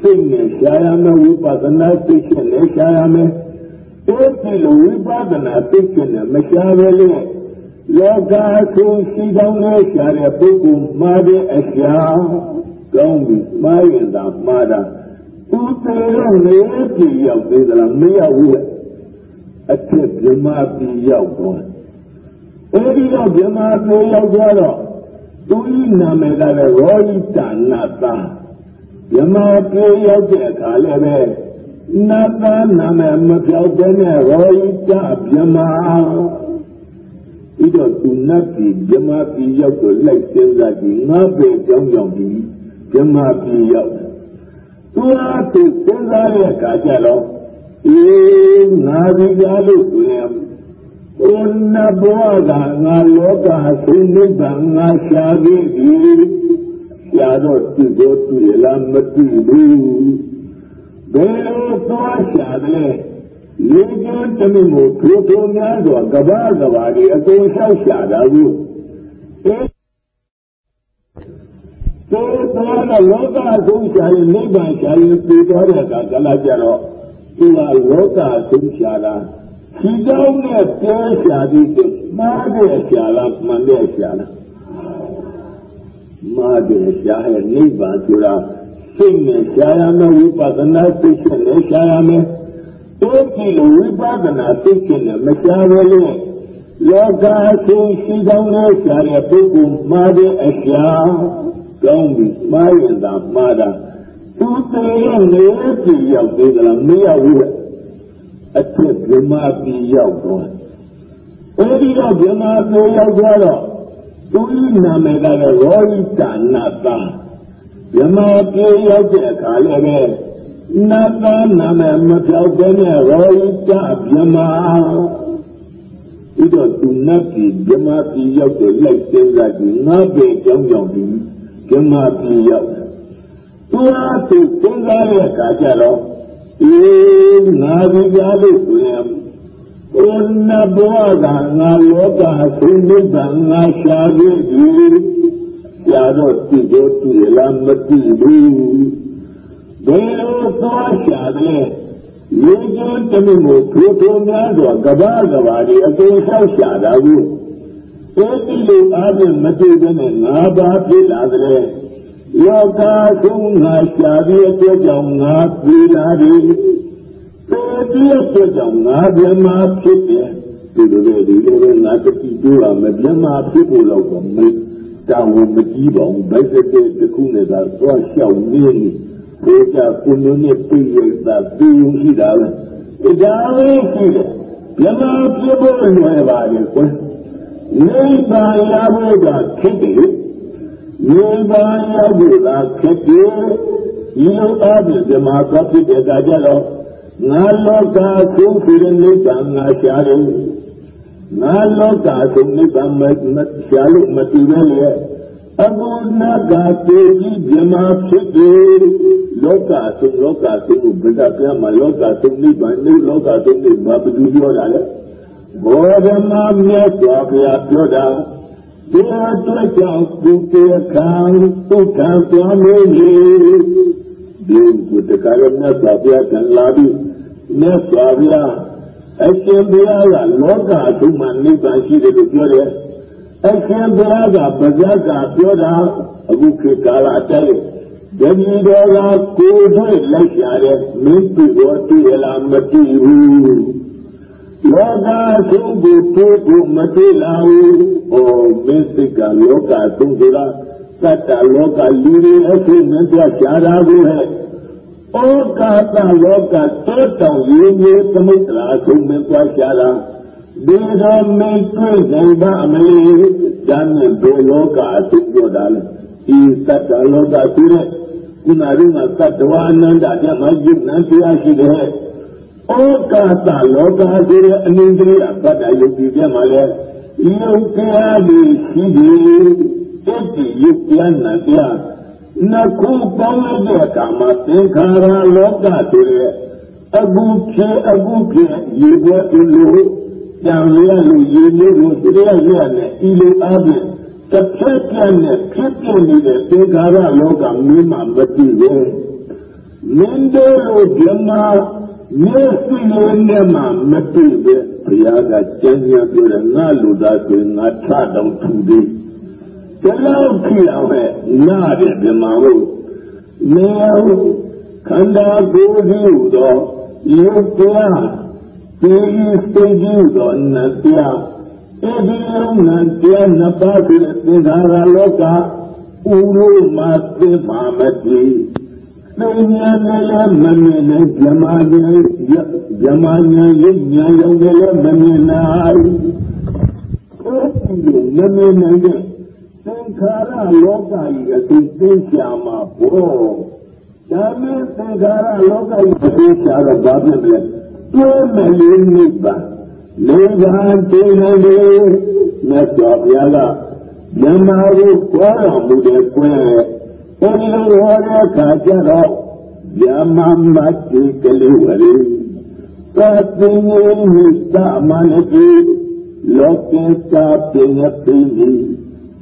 S1: စိတ်နဲ့ရှားရမယ်ဝိပဿနာသိချက်နဲ့ရှားရမယ်အဲ့ဒီလိုဝိပဿနာသိချက်နဲ့မရှားပဲလေလောကဆိုရှိကောင်းနဲ့ရှားတဲ့ပုဂ္ဂိုလ်မှားတဲ့အရှားကောင်းပြီမှားရင်သာမှားတာသူတေတော့လေကြည့်ရောက်သေးသလားမရောက်ဘူးအထက်ဗြဟ္မာပြည်ရောက်သွားအဲဒီတော့ဗြဟ္မာပြည်ရောက်သွားတော့သူဤနာမည်ကလည်းရောဟိတနာသာ ဗြဟ္မာပြည်ရောက်တဲ့အခါလည်းပဲနာသာနာမည်မပြောက်တဲ့နဲ့ရောဟိတဗြဟ္မာဤတော့သူနတ်ပြည်ဗြဟ္မာပြည်ရောက်တော့လိုက်စဉ်းစားကြည့်ငါပဲကြောင်းကြောင်းပြီးဗြဟ္မာပြည်ရောက်သူအားသူစဉ်းစားတဲ့အခါကျတော့အေးငါဒီကြလို့ဆိုရင်ဘုနဘဝကငါလောကဆုံးနိဗ္ဗာန်ငါရှာခဲ့ပြီ ရှာတော့သူတို့သူရလားမသိဘူးဘယ်လိုသွားရှာတယ်လေကျောင်းတမင်ကိုဒုထုံများစွာကဘာကဘာတွေအကုန်လျှောက်ရှာတာကိုအဲတော့သွားတော့လောကဆုံးရှာရင်နိဗ္ဗာန်ရှာရင်ပြေသွားတဲ့အခါကလာကြတော့ဒီကလောကဆုံးရှာတာဒီကောင်းနဲ့ပြောရှာပြီးမှားတဲ့ရှာလားမှန်တဲ့ရှာလား မှားတဲ့ရှာရဲ့နိဗ္ဗာန်ဆိုတာစိတ်နဲ့ရှာရမယ်ဝိပဿနာသိချက်နဲ့ရှာရမယ်အဲ့ဒီလိုဝိပဿနာသိချက်နဲ့မရှာဘဲလို့လောကဆုံးရှိကောင်းနဲ့ရှာတဲ့ပုဂ္ဂိုလ်မှားတဲ့အရှာကောင်းပြီမှားရင်သာမှားတာသူသေးရဲ့နေပြည်ရောက်သေးသလားမရောက်ဘူးအထက်ဗြဟ္မာပြည်ရောက်တော့အဲဒီတော့ဗြဟ္မာပြည်ရောက်သွားတော့ သူဤနာမည်ကလည်းရောဟိတနာသာဗြဟ္မာပြည်ရောက်တဲ့အခါလည်းပဲနာသာနာမည်မပြောက်တဲ့နဲ့ရောဟိတဗြဟ္မာဤတော့သူနတ်ပြည်ဗြဟ္မာပြည်ရောက်တဲ့လိုက်စဉ်းစားကြည့်ငါပဲကြောင်းကြောင်းဒီဗြဟ္မာပြည်ရောက်သူအားသူစဉ်းစားတဲ့အခါကျတော့အေးငါဒီကြားလို့ဆိုရင် ဘုနဘဝကငါလောကသိနိဗ္ဗာန်ငါရှာခဲ့ပြီရှာတော့သူတို့သူရလားမသိဘူးဘယ်လိုသွားရှာတယ်လူကျန်တမင်ကိုထိုးထိုးများစွာကဘာကဘာတွေအကုန်လျှောက်ရှာတာကိုအဲဒီလိုအားဖြင့်မတွေ့ဘဲနဲ့ငါဘာဖြစ်လာတဲ့လောကဆုံးငါရှာပြီးအတွက်ကြောင့်ငါပြေလာတယ် ဒီအတွက်ကြောင့်ငါဗြဟ္မာဖြစ်တယ်ဒီလိုပဲဒီလိုပဲငါတတိတိုးရမယ်ဗြဟ္မာဖြစ်ဖို့တော့မတောင်းမကြည့်ပါဘူးဘယ်စတဲ့တခုနဲ့သာသွားလျှောက်နေနေဘုရားကုဏနဲ့ပြည့်ရတာသိရင်ရှိတာပဲဒါလေးရှိတယ်ဗြဟ္မာဖြစ်ဖို့လွယ်ပါလေကွယ်နိဗ္ဗာန်ရဖို့ကခက်တယ်နိဗ္ဗာန်ရောက်ဖို့ကခက်တယ်ဒီလိုအားဖြင့်ဇမာသဖြစ်တဲ့အခါကျတော့ ငါလောကဆုံးဖြင့်နိဗ္ဗာန်ငါရှားတယ်ငါလောကဆုံးနိဗ္ဗာန်မရှားလို့မတည်ပဲလေအခုနာကတေကြီးမြမဖြစ်တယ်လောကဆုံးလောကဆုံးကိုဗဒပြမှာလောကဆုံးနိဗ္ဗာန်နိလောကဆုံးနိဗ္ဗာန်ဘယ်သူပြောတာလဲဘောဓမမြတ်စွာဘုရားပြောတာဒီအတွက်ကြောင့်သူတေခံသူခံသွားမည်ဒီကိုတကားရမြတ်စွာဘုရားကလာပြီး မြတ်စွာဘုရားအရှင်ဘုရားကလောကအထုမှနိဗ္ဗာန်ရှိတယ်လို့ပြောတယ်အရှင်ဘုရားကပဇက်ကပြောတာအခုခေတ်ကာလအတိုင်းတပည့်တော်ကကိုယ်တွေ့လိုက်ရတဲ့မင်းသူတော်တည်လားမတည်ဘူးလောကအထုကိုတွေ့ကိုမတည်လာဘူးဩမင်းစိတ်ကလောကအထုဆိုတာသတ္တလောကလူတွေအထုမင်းပြချတာကိုဟဲ့ ဩကာသလောကတောတောင်ရင်းကြီးသမုဒ္ဒရာဆုံးမသွားကြတာဒီတော်မင်းတွေ့နိုင်ပါအမလေးဒါနဲ့ဘယ်လောကအသိပြောတာလဲဒီသတ္တလောကဆိုတဲ့ကုနာရုံကသတ္တဝါအနန္တဓမ္မယုတ်နံတရားရှိတယ်ဩကာသလောကဆိုတဲ့အနန္တရိယသတ္တယုတ်ဒီပြမှာလဲယုတ်တရားတွေရှိတယ်အဲ့ဒီယုတ်တရားနံတရား နှစ်ခုပေါင်းလိုက်တဲ့အခါမှာသင်္ခါရလောကဆိုတဲ့အကုဖြစ်အကုဖြစ်ရေပွဲအလိုကြံရလို့ရေမျိုးလို့တရားရနဲ့ဤလိုအားဖြင့်တစ်ဖက်ပြန်နဲ့ဖြစ်ပြနေတဲ့သင်္ခါရလောကမင်းမှမသိဘူးမင်းတို့လိုဓမ္မမျက်စိနဲ့မှမသိဘူးဘုရားကကျမ်းစာပြောတယ်ငါလူသားဆိုငါထတော့ထူသေး ဒီလောက်ဖြစ်အောင်ဟဲ့နားတယ်ဒီမှာဟုတ်နေအောင်ခန္ဓာကိုယ်ကြီးသောယုတ်တရားဒီစိတ်ကြီးသောနတရားအဲ့ဒီလုံးနတရားနှစ်ပါးဖြစ်တဲ့သင်္ခါရလောကဥလို့မှသိမှာမတည်သိဉာဏ်နဲ့လည်းမမြင်နိုင်ဇမဉာဏ်ဇမဉာဏ်ရုပ်ဉာဏ်ရောက်လည်းမမြင်နိုင်အဲ့ဒီမမြင်နိုင်တဲ့ ಸಂಕಾರ ಲೋಕ ಈಗ ಸಿದ್ದೇಶ್ಯಾಮ ಪೋ ಶ್ಯಾಮ ಸಂಕಾರ ಲೋಕ ಈಗ ಸಿದ್ದೇಶ್ಯಾಮ ಬಾಬೆ ಮೇಲಿಬ್ಬ ಲೇಗಾಂತೇನದೇ ನಸ್ವಾಭ್ಯಾಗ ನಮ್ಮವರು ಕೋರ ಮುಡೆ ಕೊನೆ ಒಂದು ಹೋದ ಕಾಚರ ಯಮಮ್ಮತ್ತಿ ಕಲಿವರಿ ಪತ್ನಿ ಸಾಮಾನಕ್ಕೆ ಲೋಕೆ ಸಾಪ್ಯ ಪ್ರೀತಿ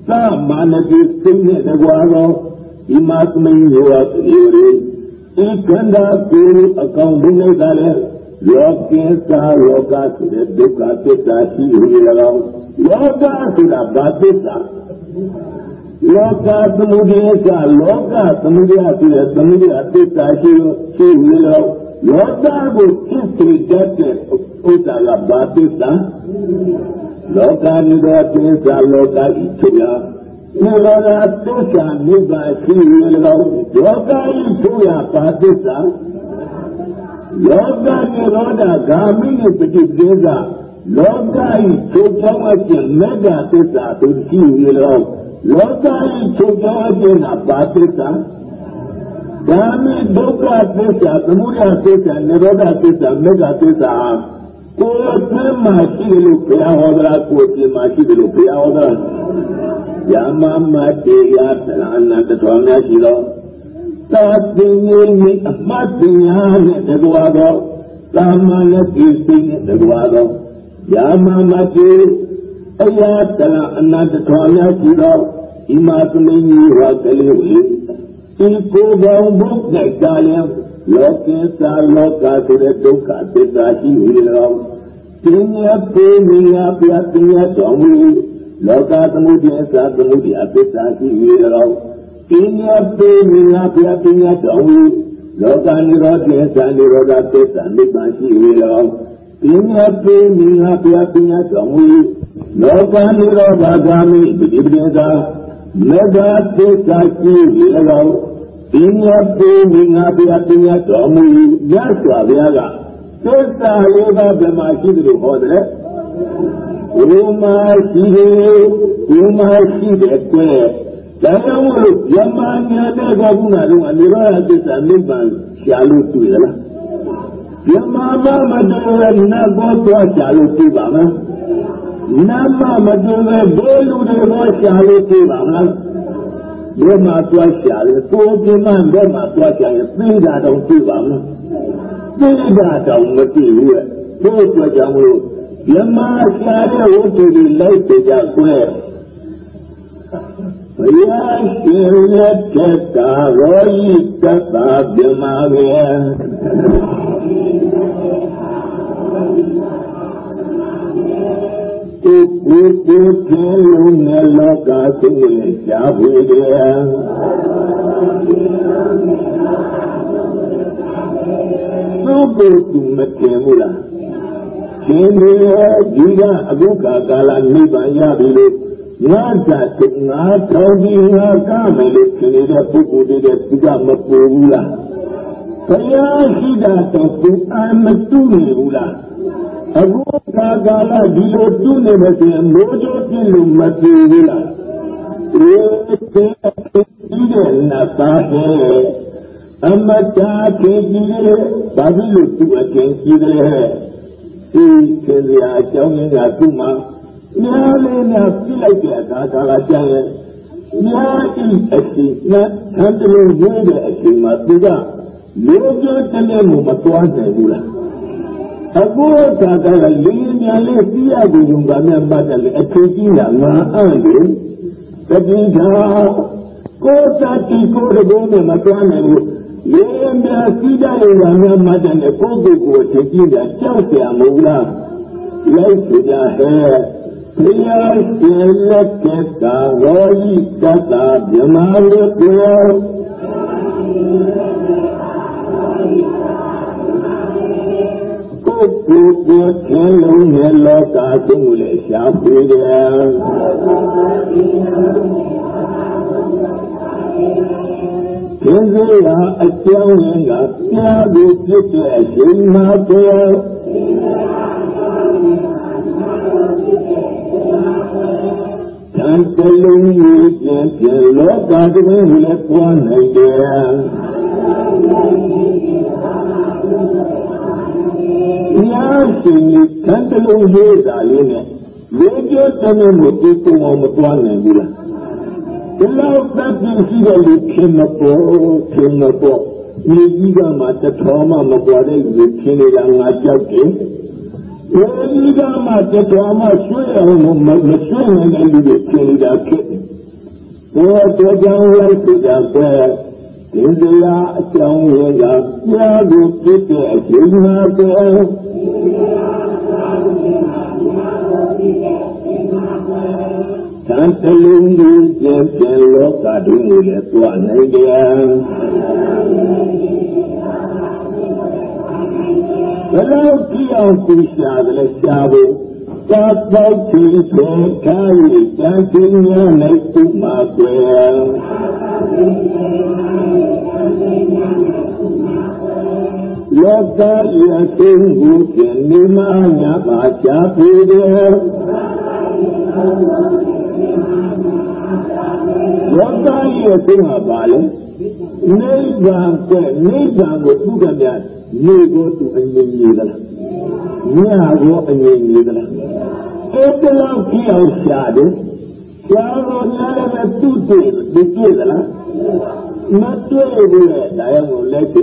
S1: ဒီလိုဟောတဲ့အခါကျတော့မြတ်မာမတ်တိကလေးဝရီသတိဉ္ဇိသမနတိလောကေသာပညာပိနိလောကသမုဒိသပညာပိနိလောကនិရောဓေသပညာပိနိလောကនិရောဓဂာမိပฏิပဒါသပညာပိနိလောယိတ္တရောယိတ္တပြမဗျာမမတ္တိအယတလအနန္တတွာရှိသောဒီမာသမင်းရေဝခေဝလေဒီခန္ဓာကိုယ်အကောင်ဘုနေသာလဲသာသိဉ္ဇေဓမ္မပညာနဲ့တကွာသောသာမာနတိစိတ်နဲ့တကွာသောဒီမာသမင်းရေဝခေဝလေဒီခန္ဓာကိုယ်အကောင်ဘုနေသာလဲလောကိသာလောကဆိုတဲ့ဒုက္ခသစ္စာရှိဟူ၎င်းလောကဆိုတာဘာသစ္စာလောကသမုဒယကလောကသမုဒယဆိုတဲ့သမုဒယသစ္စာရှိရှိဟူ၎င်းလောကကိုဖြစ်စေတတ်တဲ့ဥစ္စာကဘာသစ္စာ လောကနိရောဓသစ္စာလောကဤဖြစ်ရာနိရောဓသစ္စာနိဗ္ဗာန်ရှိဟူ၎င်းလောကဤဖြစ်ရာဘာသစ္စာလောကနိရောဓဂာမိနိပฏิဒေသလောကဤချုပ်ချောင်းအကျင့်မေတ္တာသစ္စာတို့ရှိရလောလောကဤချုပ်ချောင်းအကျင့်ကပါသစ္စာဂာမိဒုက္ခသစ္စာသမုဒယသစ္စာနိရောဓသစ္စာမေတ္တာသစ္စာ ကိုယ်အင်းမှရှိတယ်လို့ဘုရားဟောတာကိုယ်ပြမှရှိတယ်လို့ဘုရားဟောတာယမမတေယသရဏတတော်များရှိတော့သာသိဉ္ဇိအမှတ်ပညာနဲ့တကွာသောသာမဏေကိစိနဲ့တကွာသောယာမမတိအယာတလအနတ္တတော်များရှိသောဒီမာသမင်းကြီးဟောကလေးဝေဒီကိုယ်ပေါင်းဘုရားကာလ လောကေသာလောကဆိုတဲ့ဒုက္ခသစ္စာရှိဟူ၎င်းပညာပေမိယပြပညာတော်မူလောကသမုဒယသာသမုဒယသစ္စာရှိဟူ၎င်းပညာပေမိယပြပညာတော်မူလောကနိရောဓေသာနိရောဓသစ္စာနိဗ္ဗာန်ရှိဟူ၎င်းပညာပေမိယပြပညာတော်မူလောကနိရောဓဂာမိပฏิပဒေသာမေတ္တာသစ္စာရှိဟူ၎င်း ပညာပေမိငါပြပညာတော်မူရသော်ဘုရားကသစ္စာလေးပါးဗမာရှိတယ်လို့ဟောတယ်ဘုမာရှိတယ်ဘုမာရှိတယ်ကွယ်ဒါကြောင့်မို့လို့ယမညာတဲ့ကောကုနာတော့အနိရောဓသစ္စာနိဗ္ဗာန်ရှာလို့တွေ့ရလားယမမမတော်ရနတ်ဘောသွားရှာလို့တွေ့ပါမလားနာမမတူပဲဘယ်လူတွေရှာလို့ပြေးပါမလား ဘယ်မှာတွားရှာလဲကိုပြင်းမှဘယ်မှာတွားရှာရင်သိတာတော့ပြေးပါမလားသိတာတော့မပြေးဘူးရဲ့ဘို့အတွက်ကြောင့်မလို့မြမရှာတဲ့ဝတ္ထုတွေလိုက်ကြကြကွယ်ဘုရားရှင်လက်ထက်ကရောဤတတ္တမြမပဲ ကိုကိုကိုကျေလုံးနဲ့လောကသိလေရှားဖွေတယ်သူ့ကိုသူမတင်ဘူးလားရှင်မေဒီကအခုခါကာလနိဗ္ဗာန်ရပြီလို့ငါတတ်ငါထောင်းပြီးငါကမယ်လို့ခင်နေတဲ့ပုဂ္ဂိုလ်တွေဒီကမပူဘူးလားဘုရားရှိတာတော့သူအာမတူနေဘူးလား အခုခါကာလဒီလိုတူးနေမစင်မိုးကြိုးပြလို့မပြေဘူးလားဒီဒီတဲ့နာပါဟဲအမတာခေကြီးလေဘာဖြစ်လို့သူအကျဉ်းကြီးတယ်ဒီခေစရာအကြောင်းရင်းကသူ့မှာများလေးများပြလိုက်တဲ့အခါကာလကျရင်များဤအရှိနဲ့သံတလုံးရေးတဲ့အချိန်မှာသူကလိုကြတဲ့လည်းမသွားနိုင်ဘူးလား အခုကတည်းကလူညာလေးသိရသူယုံကနဲ့ပတ်တယ်အထူးကြီးတာငါအံ့လေတတိသာကိုသတိကိုယ်တော်နဲ့မတွန်းနိုင်ဘူးလေမြာသိတဲ့ငါနဲ့မတန်တဲ့ကိုယ်ကိုယ်ကိုအထူးကြီးတာကြောက်ကြမဟုတ်လားလိုက်ကြဟဲ့ဘုရားရှင်လက်ကသာရောဤကသာမြမလူပြော ကိုယ်ကိုယ်ချင်းလုံးနဲ့လောကသုံးလည်းရှားဖွေတယ်သင်္ကေတအကြောင်းရင်းကပြားပြီးဖြစ်တဲ့အချိန်မှာတော့တန်တလုံးကြီးပြန်ပြန်လောကတည်းကလည်းပွားနိုင်တယ် တရားရှင်ကြီးတန်တလုံးရေးတာလေးနဲ့လေးကျတည်းကိုဒီကုံအောင်မတွားနိုင်ဘူးလားဒီလောက်သက်ပြင်းရှိတဲ့လူခင်မပေါ်ခင်မပေါ်ဒီကြီးကမှတထောမှမပွားတဲ့လူခင်နေတာငါကြောက်တယ်ဒီကြီးကမှတထောမှရွှေ့အောင်မမရွှေ့နိုင်တဲ့လူတွေခင်နေတာဖြစ်တယ်ဘောတော်ကြောင့်လိုက်ပြတာပဲ ဒီစရာအကြောင်းရင်းကပြားကိုပြည့်တဲ့အချိန်မှာတော့သံတလုံးကြီးကျင်ပြန်လောကတွင်လည်းတွားနိုင်တယ်ဘယ်လိုကြည့်အောင်သိရှာတယ်ရှားဖို့ သာတော့ဒီစေခိုင်းတန်တင်ရနိုင်သူမှာကွယ်လောကရသိဟုဖြင့်နေမညာပါချပေတယ်လောကရသိဟာပါလေနိဗ္ဗာန်ကနိဗ္ဗာန်ကိုသူကများ နေကိုသူအငြိမ်ကြီးသလားညကိုအငြိမ်ကြီးသလားအဲ့တလောက်ကြည့်အောင်ရှာတယ်ရှားတော့လည်းလည်းသူ့တွေ့သူတွေ့သလားမတွေ့ဘူးလေဒါရောက်ကိုလက်ကြ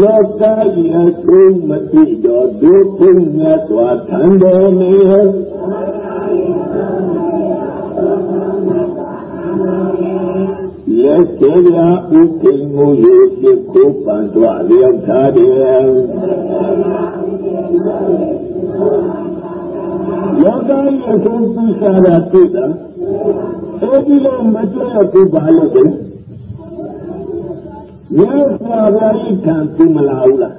S1: လောကကြီးအဆုံးမသိတော့ဒုက္ခမြတ်စွာထံတော်နေ လက်စေရာဥကိငိုရေဖြစ်ကိုပန်တော်လျောက်ထားတယ်လောကကြီးအဆုံးသူရှာတာတွေ့တာအဲဒီလိုမတွေ့ရဘူးပါလို့လေမြတ်စွာဘုရားဤခံသူမလာဘူးလား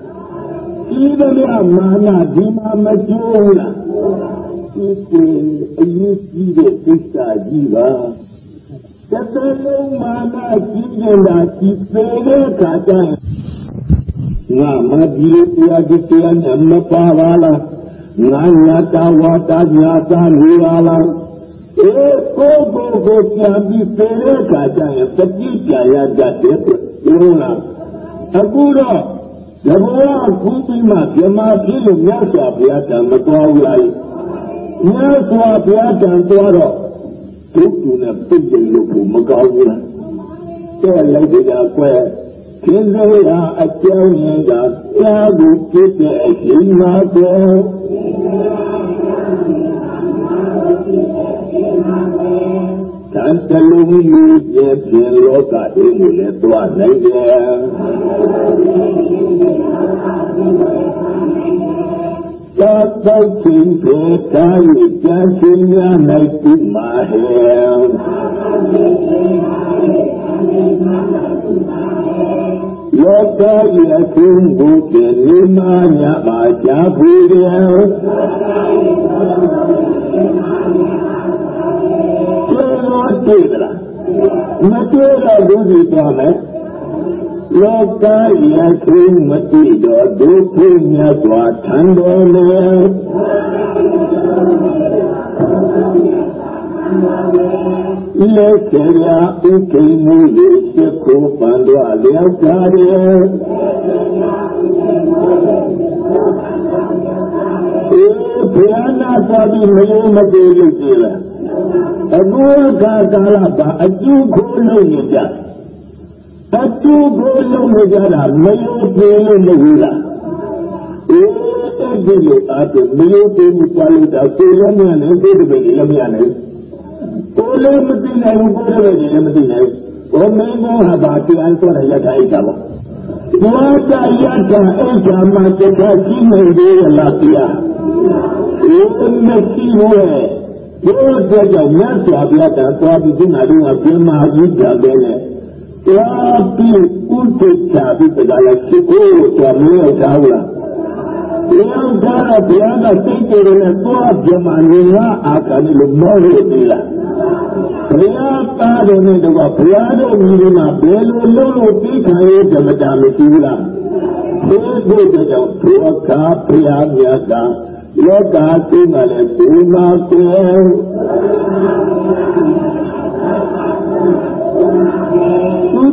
S1: ဒီလိုမာနဒီမှာမကျိုးလားဒီကိုအရေးကြီးတဲ့ကိစ္စကြီးပါ တတလုံးမာနကြီးနေတာဒီပေတဲ့ခါကျရင်ငါမဒီလိုတရားကြီးတရားနဲ့မပါပါလားငါညာတာဝါတာညာတာနေပါလားအေးကိုကိုကိုပြန်ပြီးပေတဲ့ခါကျရင်တတိပြရတတ်တယ်ပြောလားအခုတော့ဇဘောကူပြီးမှဗြဟ္မာဖြစ်လို့မြတ်စွာဘုရားကမတော်ဘူးလားမြတ်စွာဘုရားတန်သွားတော့ ဒုက္ခနဲ့ပြည့်တယ်လို့မကောင်းဘူးလားတဲ့လိုက်ကြကွယ်ခင်းသေးတာအကြောင်းရင်းကကြားကိုပြည့်တဲ့အရှင်မှာတော့တန်တလုံးကြီးရဲ့ပြင်လောကတွေလည်းသွားနိုင်တယ် သာသောချင်းပေတာ၏ကြာချင်းများ၌ပြုမှာဟဲ့လောက၏အကျိုးကိုပြည့်နေမှာညပါကြဘူးတယ်တွေ့သလားမတွေ့တော့ဒုတိသွားမယ် လောကယခုမတိတော့ဒုက္ခမြတ်စွာထံတော်လေလက်ကြရာဥကိမှုရဲ့ရှိခိုးပန်တော်လျောက်ကြတယ်အေးဘုရားနာတော်ဒီမယုံမတည်လို့ကြည်လားအခုအခါကာလပါအကျိုးကိုလုပ်နေ ကြအကျိုးကိုလုပ်နေကြတာမယုံကြည်လို့မဟုတ်လားအေးအဲ့ဒီလိုအားဖြင့်မယုံကြည်မှုပါလို့တာကိုယ်လည်းမရနိုင်ကိုယ်တပည့်လည်းမရနိုင်ကိုယ်လည်းမသိနိုင်ဘူးကိုယ်တပည့်လည်းမသိနိုင်ဘောမင်းမောဟာပါတရားဆိုရရတာအိတ်တာပေါ့ဘဝတရတာအိတ်တာမှာတခါကြီးနေသေးလားတရားဒီမရှိဘူးဘုရားကြောင့်မြတ်စွာဘုရားကသွားပြီးဒီနာတော့ပြမကြီးကြတယ် လေသွားပြီးဥဒ္ဒချာပြီးတကလည်းရှိကိုတော်မလို့ထားဘူးလားဘုရားကဘုရားကသိကြတယ်နဲ့သွားပြမနေရအာကဏီလို့မောလို့ပြီလားဘုရားသားတော်နဲ့တော့ဘုရားတို့မြည်မှာဘယ်လိုလုပ်လို့ပြီးခံရဓမ္မတာမရှိဘူးလားဘုရားကြောင့်ဘုရားကဘုရားမြတ်ကလောကသိမှလည်းဒီမှာကို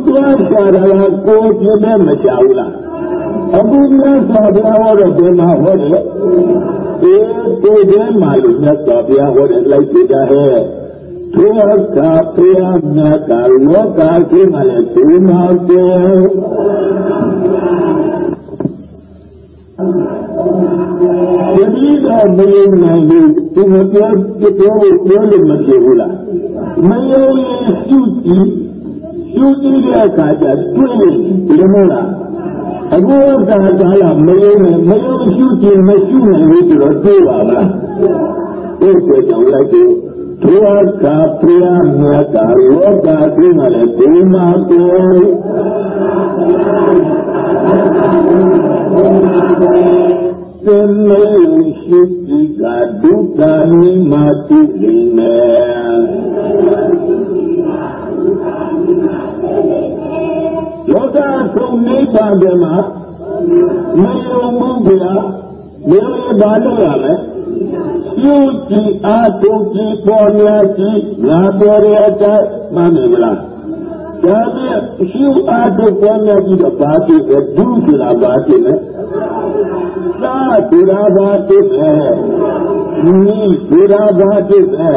S1: သူတော်ရှာတာကိုပြင်းနဲ့မကြောက်လားအခုမြတ်စွာဘုရားဟောတော့ဒီမှာဟောတယ်ဒီဒီထဲမှာလို့မြတ်စွာဘုရားဟောတယ်လိုက်ကြတာဟဲ့သူကဘုရားမြတ်ကလောကသိမှလည်းဒီမှာကိုတတိတော့မယုံနိုင်ဘူးသူမပြောပြောပြောလို့မဖြစ်ဘူးလားမယုံရင်ရှုကြည့်ရှု ကြည့်တဲ့အခါကျတွေ့လို့မဟုတ်လားအခုကကာလမယုံနဲ့မယုံရှုကြည့်မရှိနိုင်ဘူးဆိုတော့တွေ့ပါမလားအဲ့ဒါကြောင့်လိုက်တယ်သူကပရိယမြတ်ကလောကသိမှလည်းဒီမှာကိုသင်မေရှိတိကဒုက္ခမိမာတိလိမေ လောကဆုံးနိဗ္ဗာန်ပြမှာမယုံမှုကမယုံဘာလို့ရလဲရှုကြည်အားထုတ်ကြည်ပေါ်များကြည်ငါပြောတဲ့အတိုင်းမှန်တယ်မလားဒါနဲ့ရှုအားထုတ်ပေါ်များကြည်တော့ဘာဖြစ်လဲဒုဆိုတာဘာဖြစ်လဲသာဒုရာဘာဖြစ်လဲနိဒုရာဘာဖြစ်လဲ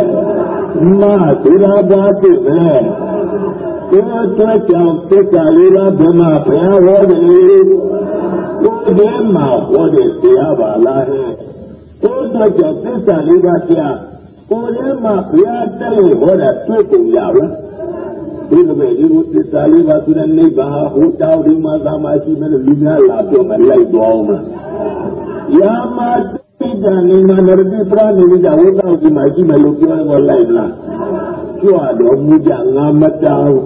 S1: မဒုရာဘာဖြစ်လဲ ဒီတော့ကြောင့်သစ္စာလေးပါးဘယ်မှာဘုရားဟောတယ်ကိုယ်ဒီမှာဟောတယ်တရားပါလားဟဲ့ကိုယ်တော့ကြောင့်သစ္စာလေးပါးတရားကိုယ်လည်းမှာဘုရားတဲ့ဟောတာတွေ့ပုံရဘူးဒီလိုပဲဒီလိုသစ္စာလေးပါးဆိုတဲ့နိဗ္ဗာန်ဟိုတောင်းဒီမှာသာမရှိမဲ့လူများလာတော့မလိုက်တော့အောင်မှာယာမတိတန်နေမှာနရတိပရနေကြဝိသောဒီမှာရှိမယ်လို့ပြောတော့လိုက်လားကြွတော်မူကြငါမတောင်း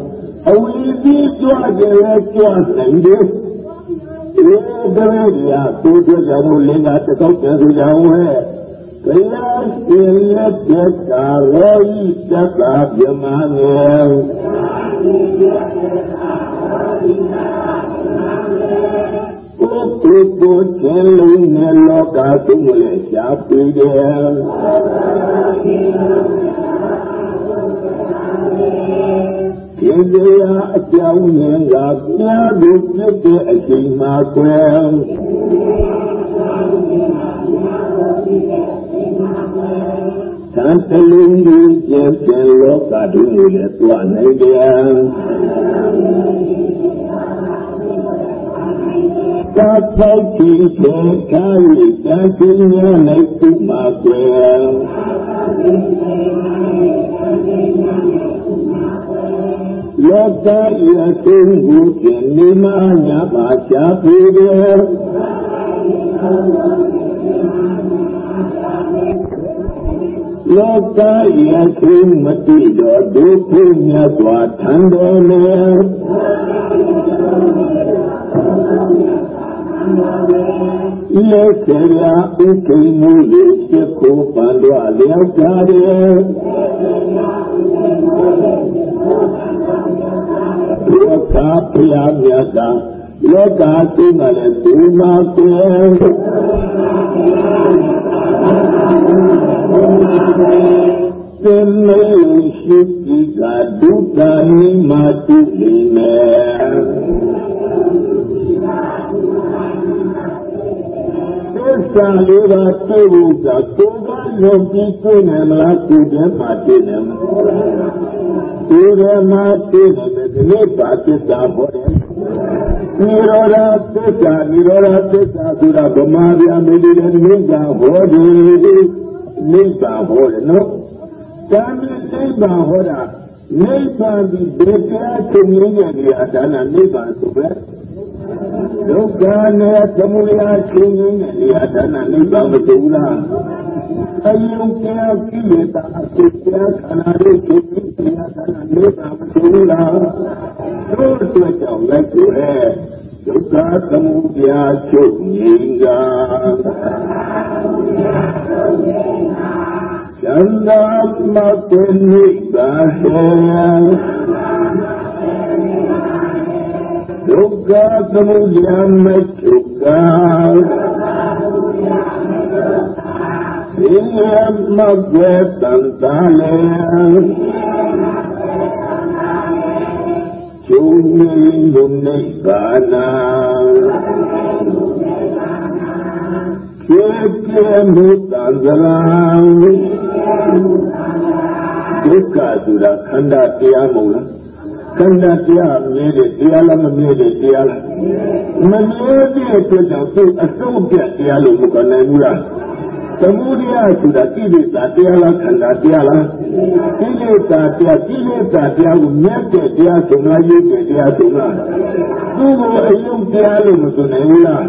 S1: အဝိသီကြွကြလဲကြွနိုင်တယ်ဒီတရေရာသူတို့ကြောင့်လင်္ကာတကောက်ကျန်ဆိုကြဝဲဘုရားရှင်လက်သက်သာရောဤသတ္တဗြဟ္မာငယ်ကိုယ်ကိုယ်ကိုကျင်းလုံးနဲ့လောကသုံးလည်းရှားပြီးတယ် ဒီတရားအကြောင်းရင်းကပြားသူဖြစ်တဲ့အချိန်မှာကွယ်ံတလုံးကြီးကျင်ပြန်လောကတွင်လည်းသွားနိုင်တယ်သာဖောက်ကြည့်ခေခါရီတန်ပြင်းများနိုင်သူမှာကွယ် လောကဤအသိဟုဖြင့်နေမညာပါရှားပြေတယ်လောကဤအသိမတိတော်ဒုက္ခမြတ်စွာထံတော်လေလက်ဆရာဥခိမှုလေးချက်ကိုပန်တော်လျောက်ကြတယ် လောကဖျားမြတ်တာလောကသိမှလည်းဒီမှာကိုသင်မေရှိတိကဒုက္ခနိမတုလိမေသ စ္စာလေးပါးသိဖို့ကကိုယ်ကလုံးပြီးကိုယ်နဲ့မလားကိုယ်တည်းမှသိနေမှာဒီရမသိနေတဲ့ဒီနေ့ပါသစ္စာဟောတယ်နိရောဓသစ္စာနိရောဓသစ္စာဆိုတာဗမာဗျာမေဒီတဲ့နိဗ္ဗာန်ဟောတယ်နိဗ္ဗာန်ဟောတယ်နော်ဒါနဲ့နိဗ္ဗာန်ဟောတာနိဗ္ဗာန်ဒီဘေတရားချုပ်ရင်းရဲ့အဒါနနိဗ္ဗာန်ဆိုပဲ ဒုက္ခနဲ့သမုဒယချုပ်ရင်းရဲ့အဒါနနိဗ္ဗာန်မဆိုဘူးလားအယုံတရားကိလေသာအကျဉ်းခန္ဓာရဲ့ချုပ်ရင်းရဲ့အဒါနနိဗ္ဗာန်မဆိုဘူးလားတို့အတွက်ကြောင့်လည်းဆိုရဲဒုက္ခသမုဒယချုပ်ငြိမ်းကချမ်းသာမကွယ်နိဗ္ဗာန်ဒုက္ခသမုဒယမချုပ်ကဒီမကွယ်တန်တာလေကျုံနေလုံနိဗ္ဗာန် ကျေကျေမူတန်ကြရာဒုက္ခဆိုတာခန္ဓာတရားမဟုတ်လား ခန္ဓာတရားမြဲတဲ့တရားလားမမြဲတဲ့တရားလားမမြဲတဲ့အတွက်ကြောင့်သူအစုပ်ပြတရားလို့မကနိုင်ဘူးလားသမုဒယဆိုတာကိလေသာတရားလားခန္ဓာတရားလားကိလေသာတရားကိလေသာတရားကိုမြတ်တဲ့တရားဆိုလားရုပ်တဲ့တရားဆိုလားသူ့ကိုအယုံတရားလို့မဆိုနိုင်ဘူးလား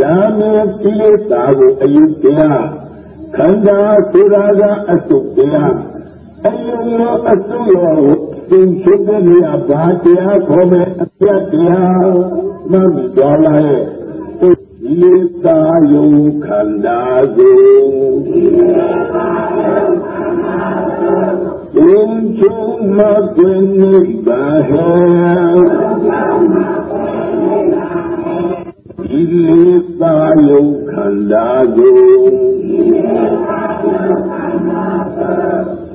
S1: ဒါမျိုးကိလေသာကိုအယုတရားခန္ဓာဆိုတာကအစုပ်တရားအယုံရောအစုပ်ရော သင်ချုပ်တဲ့နေရာဘာတရားခေါ်မယ်အပြတ်တရားမှတ်တော်လာရဲ့လေသာယုခန္ဓာကိုအင်းချုံမကွင်နိဗ္ဗာန်ဒီလေသာယုခန္ဓာကို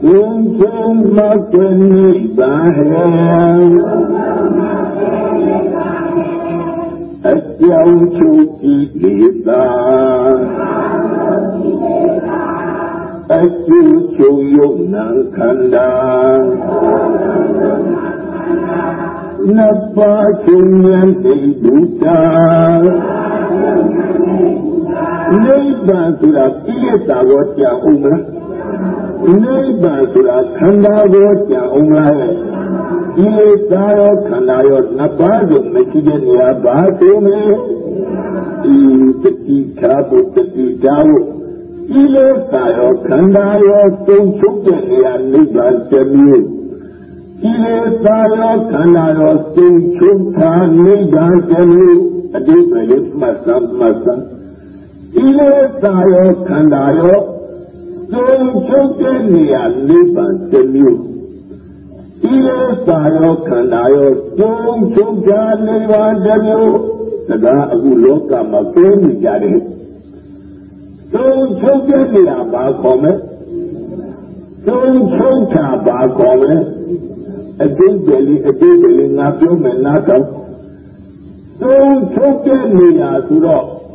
S1: အင်း ချုံမကွင်နိဗ္ဗာန်အကြောင်းချုပ်ကြည်လေသာအကျိုးချုပ်ယုံနာခန္ဓာနတ်ပါချင်းဉာဏ်သိဒုတာနိဗ္ဗာန်ဆိုတာကိလေသာကိုကြောက်အောင်မလား နိဗ္ဗာန်ဆိုတာခန္ဓာကိုကြောက်အောင်လားဒီလေသာရောခန္ဓာရောနှစ်ပါးကိုမရှိတဲ့နေရာဘာဆိုမလဲဒီတတိသာဘုတတိသာဘုဒီလေသာရောခန္ဓာရောသုံးချုပ်တဲ့နေရာနိဗ္ဗာန်တမျိုးဒီလေသာရောခန္ဓာရောသုံးချုပ်တာနိဗ္ဗာန်တမျိုးအတိတ်ပဲမှတ်စမ်းမှတ်စမ်းဒီလေသာရောခန္ဓာရောသုံးချုပ်တဲ့နေရာနိဗ္ဗာန်တမျိုးဒီလိုသာရောခန္ဓာရော ကျုံချုပ်ကြနေပါတမျိုးဒါကအခုလောကမှာကျင်းနေကြတယ်ကျုံချုပ်တဲ့နေ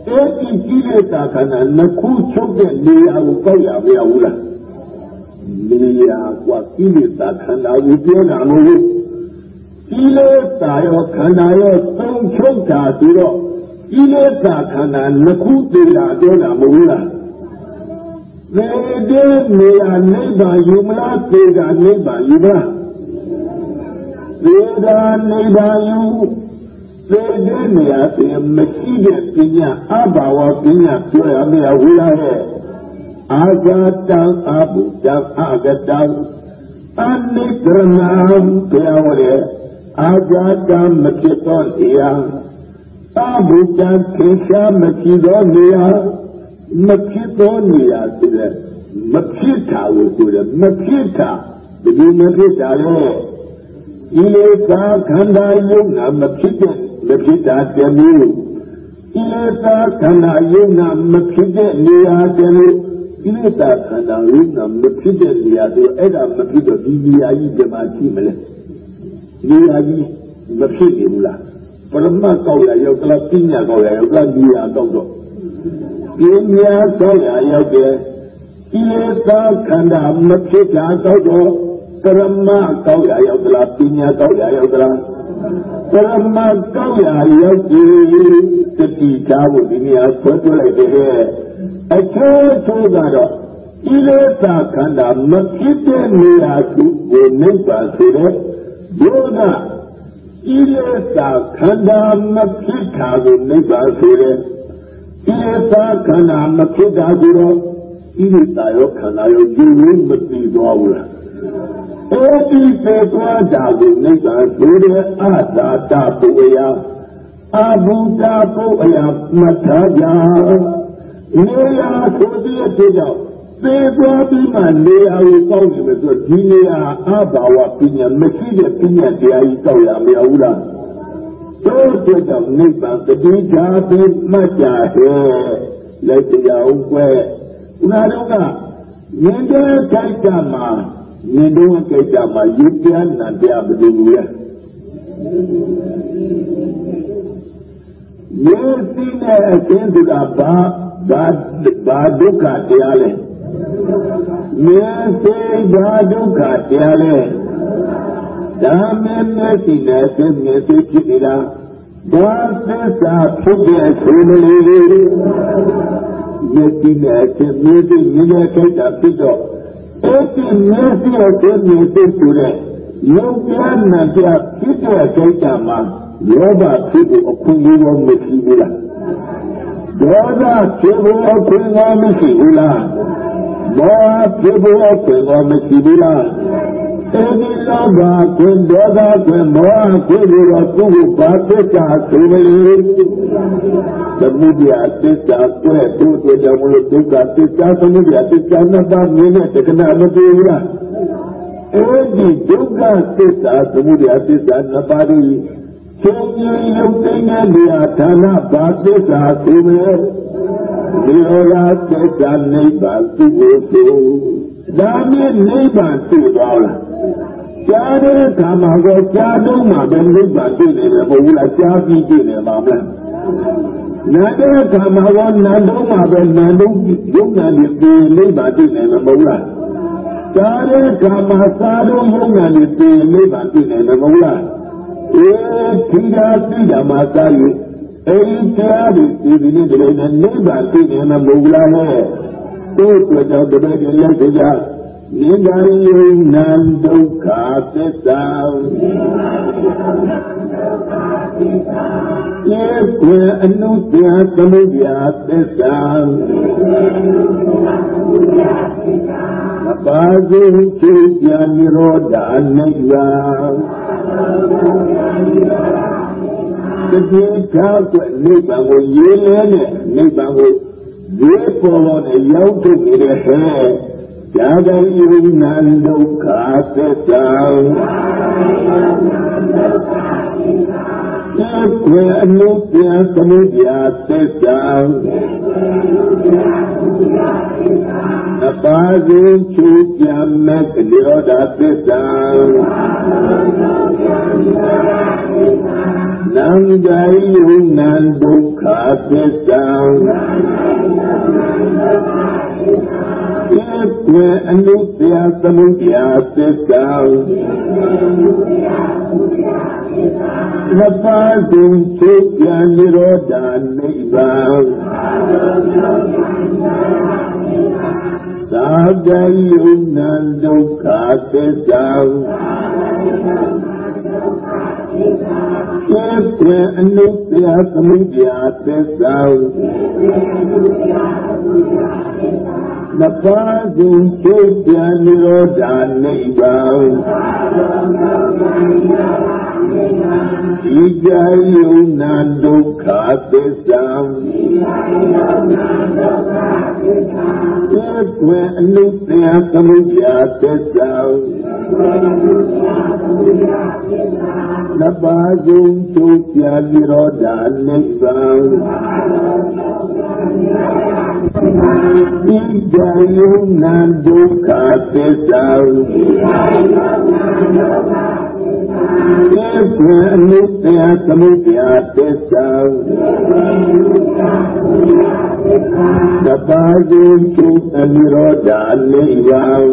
S1: အဲဒီကိလေသာခန္ဓာနှစ်ခုချုပ်တဲ့နေရာကိုကြောက်ရမရဘူးလားနေရာကကိလေသာခန္ဓာကိုပြောတာမဟုတ်ဘူးကိလေသာရောခန္ဓာရောသုံးချုပ်တာဆိုတော့ကိလေသာခန္ဓာနှစ်ခုတည်တာပြောတာမဟုတ်ဘူးလားနေတဲ့နေရာနိဗ္ဗာန်ယူမလားသေတာနိဗ္ဗာန်ယူမလားသေတာနိဗ္ဗာန်ယူ သေတဲ့နေရာတည်းမရှိတဲ့ပညာအဘာဝပညာပြောရမယ်ဟုတ်လားရဲ့အာဇာတံအဘုဒ္ဓအာဂတံအနိကရဏံပြောရတဲ့အာဇာတံမဖြစ်သောတရားအဘုဒ္ဓခေရှားမဖြစ်သောနေရာမဖြစ်သောနေရာဆိုတဲ့မဖြစ်တာကိုဆိုတဲ့မဖြစ်တာဒီမဖြစ်တာလေဒီလေသာခန္ဓာယုံနာမဖြစ်တဲ့ မဖြစ်တာတည်းမျိုးဒီလေသာခန္ဓာယုံနာမဖြစ်တဲ့နေရာတည်းမျိုးဒီလေသာခန္ဓာယုံနာမဖြစ်တဲ့နေရာဆိုအဲ့ဒါမဖြစ်တော့ဒီနေရာကြီးဒီမှာရှိမလဲနေရာကြီးမဖြစ်နေဘူးလားပရမတ်ကောက်ရရောက်ကလပညာကောက်ရရောက်ကနေရာကောက်တော့ပညာကောက်ရရောက်တဲ့ကိလေသာခန္ဓာမဖြစ်တာကောက်တော့ပရမတ်ကောက်ရရောက်သလားပညာကောက်ရရောက်သလား ပရမတ်ကောက်ရရောက်ပြီးတတိထားဖို့ဒီနေရာဆွဲပြလိုက်တဲ့အကျိုးဆိုကတော့ကိလေသာခန္ဓာမဖြစ်တဲ့နေရာကိုနိဗ္ဗာန်ဆိုတဲ့ယောဂဣလေသာခန္ဓာမဖြစ်တာကိုနိဗ္ဗာန်ဆိုတဲ့ဣလေသာခန္ဓာမဖြစ်တာကိုတော့ဣလေသာရောခန္ဓာရောကျင်းလို့မသိသွားဘူးလား အဲဒီသေသွားတာကိုနိဗ္ဗာန်ဆိုတဲ့အသာတပုဝေယအဘုဒ္ဓပုအယမထာကြနေရာဆိုတဲ့ကြောင့်သေသွားပြီးမှနေရာကိုကောက်နေမယ်ဆိုဒီနေရာအဘာဝပညာမရှိတဲ့ပညာတရားကြီးကောက်ရမရဘူးလားတို့တို့ကြောင့်နိဗ္ဗာန်တတိချာပြီးမှတ်ကြဟဲ့လက်တရားဥကွဲဥနာတော့ကမြင်တဲ့ခိုက်တာမှာ မြင်တဲ့ခိုက်တာမှာရုပ်ပြန်နံတရားဘယ်လိုလဲမြေစီနဲ့အသင်းသူကဘာဘာဘာဒုက္ခတရားလဲမြေစေဘာဒုက္ခတရားလဲဒါမဲမဲစီနဲ့စိတ်မြေစိတ်ဖြစ်နေတာဘာသစ္စာဖြစ်တဲ့ဆိုမလေးမြေစီနဲ့စိတ်မြေစိတ်မြင်တဲ့ခိုက်တာဖြစ်တော့အဲ့ဒီမြေစီရဲ့စိတ်မြေစိတ်ဆိုတဲ့ယုံပြနာပြဖြစ်တဲ့ ခိုက်တာမှာယောဘဖြစ်ဖို့အခွင့်အရေးမရှိဘူးလားဒေါသဖြစ်ဖို့အခွင့်အ ရေးမရှိဘူးလားမောဟဖြစ်ဖို့အခွင့်အရေးမရှိဘူးလားအဲဒီလောကကွင်ဒေါသကွင်မောဟကွင်လို့တော့သူ့ကိုဘာသစ္စာဆိုမလို့သမုဒယသစ္စာကွဲ့တို့တို့ကြောင့်မလို့ဒုက္ခသစ္စာသမုဒယသစ္စာနှစ်ပါးမြင်တဲ့တက္ကနာမပြေဘူးလားအဲဒီဒုက္ခသစ္စာသမုဒယသစ္စာနှစ်ပါးဒီချုပ်ငြိမ်ရုပ်သိမ်းတဲ့နေရာဌာနဘာသစ္စာဆိုမယ်ဒီဟောရာသစ္စာနိဗ္ဗာန်သူ့ကိုဆို ဒါမြင့်နိဗ္ဗာန်သိသွားလားကြားတဲ့အခါမှာကကြားတော့မှပဲနိဗ္ဗာန်သိနေတယ်မဟုတ်ဘူးလားကြားပြီးသိနေမှာမလားနာတဲ့အခါမှာကနာတော့မှပဲနာတော့ယုံနာနေပြီးနိဗ္ဗာန်သိနေမှာမဟုတ်လားကြားတဲ့အခါမှာစားတော့ယုံနာနေပြီးနိဗ္ဗာန်သိနေမှာမဟုတ်လားအေးခိရာသိတာမှာသာယူအဲဒီတရားတွေဒီဒီနေ့ဒီနေ့နိဗ္ဗာန်သိနေမှာမဟုတ်လားဟဲ့ တို့တို့ကြောင့်တပည့်တွေလက်ကြနိဗ္ဗာန်ယုံနာဒုက္ခသစ္စာယေကွယ်အနုတ္တသမုဒယသစ္စာမပါစေချုပ်ပြနိရောဓနိဗ္ဗာန်တတိထားကနိဗ္ဗာန်ကိုရေးလဲတဲ့နိဗ္ဗာန်ကို ဒီပေါ်နဲ့ရောက်တဲ့နေတဲ့ဟဲ့ယာဂံယုံနာဒုက္ခသစ္စာယေကွယ်အနုပြသမုဒယသစ္စာအပါဇုချုပ်ပြမဲ့ကလျောဓသစ္စာ နံဂိယုနံဒုက္ခသစ္စာဧကွယ်အနုတ္တယသမုဒ္ဒရာသစ္စာလပါဒုံချုပ်ပြန်និရောဓနိဗ္ဗာန်သာဂယုဏဒုက္ခသစ္စာ ဧကွယ်အနုတ္တယသမုဒ္ဒရာသစ္စာမပါစုံချုပ်ပြန်និရောဓနိဗ္ဗာန် ဤကြယုံနာဒုက္ခသစ္စာဧကွယ်အနုတ္တယသမုဒ္ဒရာသစ္စာနပါဇုံချုပ်ပြန်និရောဓနိဗ္ဗာန်ဤကြယုံနာဒုက္ခသစ္စာဧကွယ် အနုတ္တယသမုဒ္ဒရာသစ္စာတပါးစုချုပ်အနိရောဓနိဗ္ဗာန်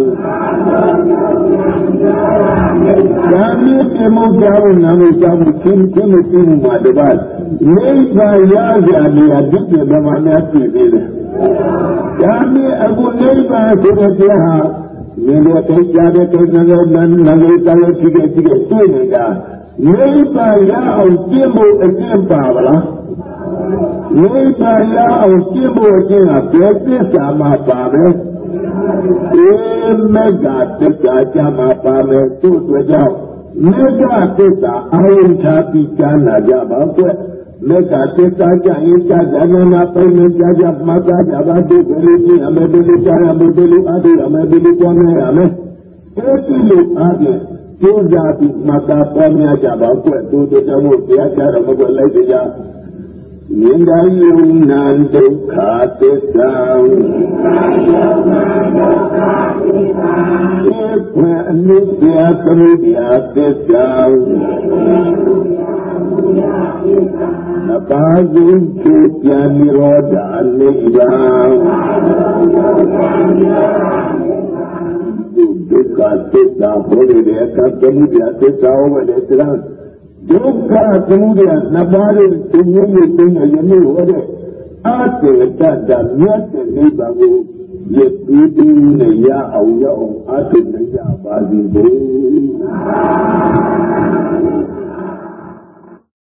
S1: သာမိပြမုတ်ကြောင့်နာမကြောင့်ချင်းချင်းမသိမှုမှာတပါးနိဗ္ဗာန်ရကြတယ်အဒုက္ခဗမာများပြည့်သေးတယ်ဒါမြင်အခုနိဗ္ဗာန်ဆိုတဲ့တရားဟာ မင်းတို့တိတ်ကြတဲ့တိတ်နေတဲ့နန်းနန်းလေးတောင်းကြည့်ကြည့်ကြည့်တွေ့နေတာနိဗ္ဗာန်ရအောင်ကျင့်ဖို့အကျင့်ပါဗလားနိဗ္ဗာန်ရအောင်ကျင့်ဖို့အကျင့်ကဘယ်သစ္စာမှာပါပဲအေးမက္ကသစ္စာကြမှာပါမယ်သူ့အတွက်ကြောင့်မက္ကသစ္စာအာယုန်ချပြီးကြားနာကြပါကွ မက္ကသစ္စာကြရင်ကြားကြနာပိနေကြကြမှာကြကြပါဒီကိုလေးကြီးအမေဒီလိုကြားရမယ်ဒီလိုအားဒီအမေဒီလိုကြားနေရမယ်အဲဒီလိုအားဖြင့်ကျိုးစားပြီးမှာတာပေါ်များကြပါကွသူတို့ကြောင့်ဘုရားကြားတော်မူလိုက်ကြမြင်တိုင်းယုံနာဒုက္ခသစ္စာဧကွယ်အနုတ္တယသမုဒယသစ္စာ နပါဇုချိပြန်និရောဓနိဗ္ဗာန်ဒုက္ခသစ္စာဟောတဲ့အခါသမုဒယသစ္စာဟောတဲ့တရားဒုက္ခသမုဒယနှစ်ပါးရဲ့သင်္ကြန်ကိုသိနေရမျိုးဟောတဲ့အတေတတမြတ်တဲ့နိဗ္ဗာန်ကိုရည်ပြီးပြီးနဲ့ရအောင်ရအောင်အထုနိုင်ကြပါစေဘုရား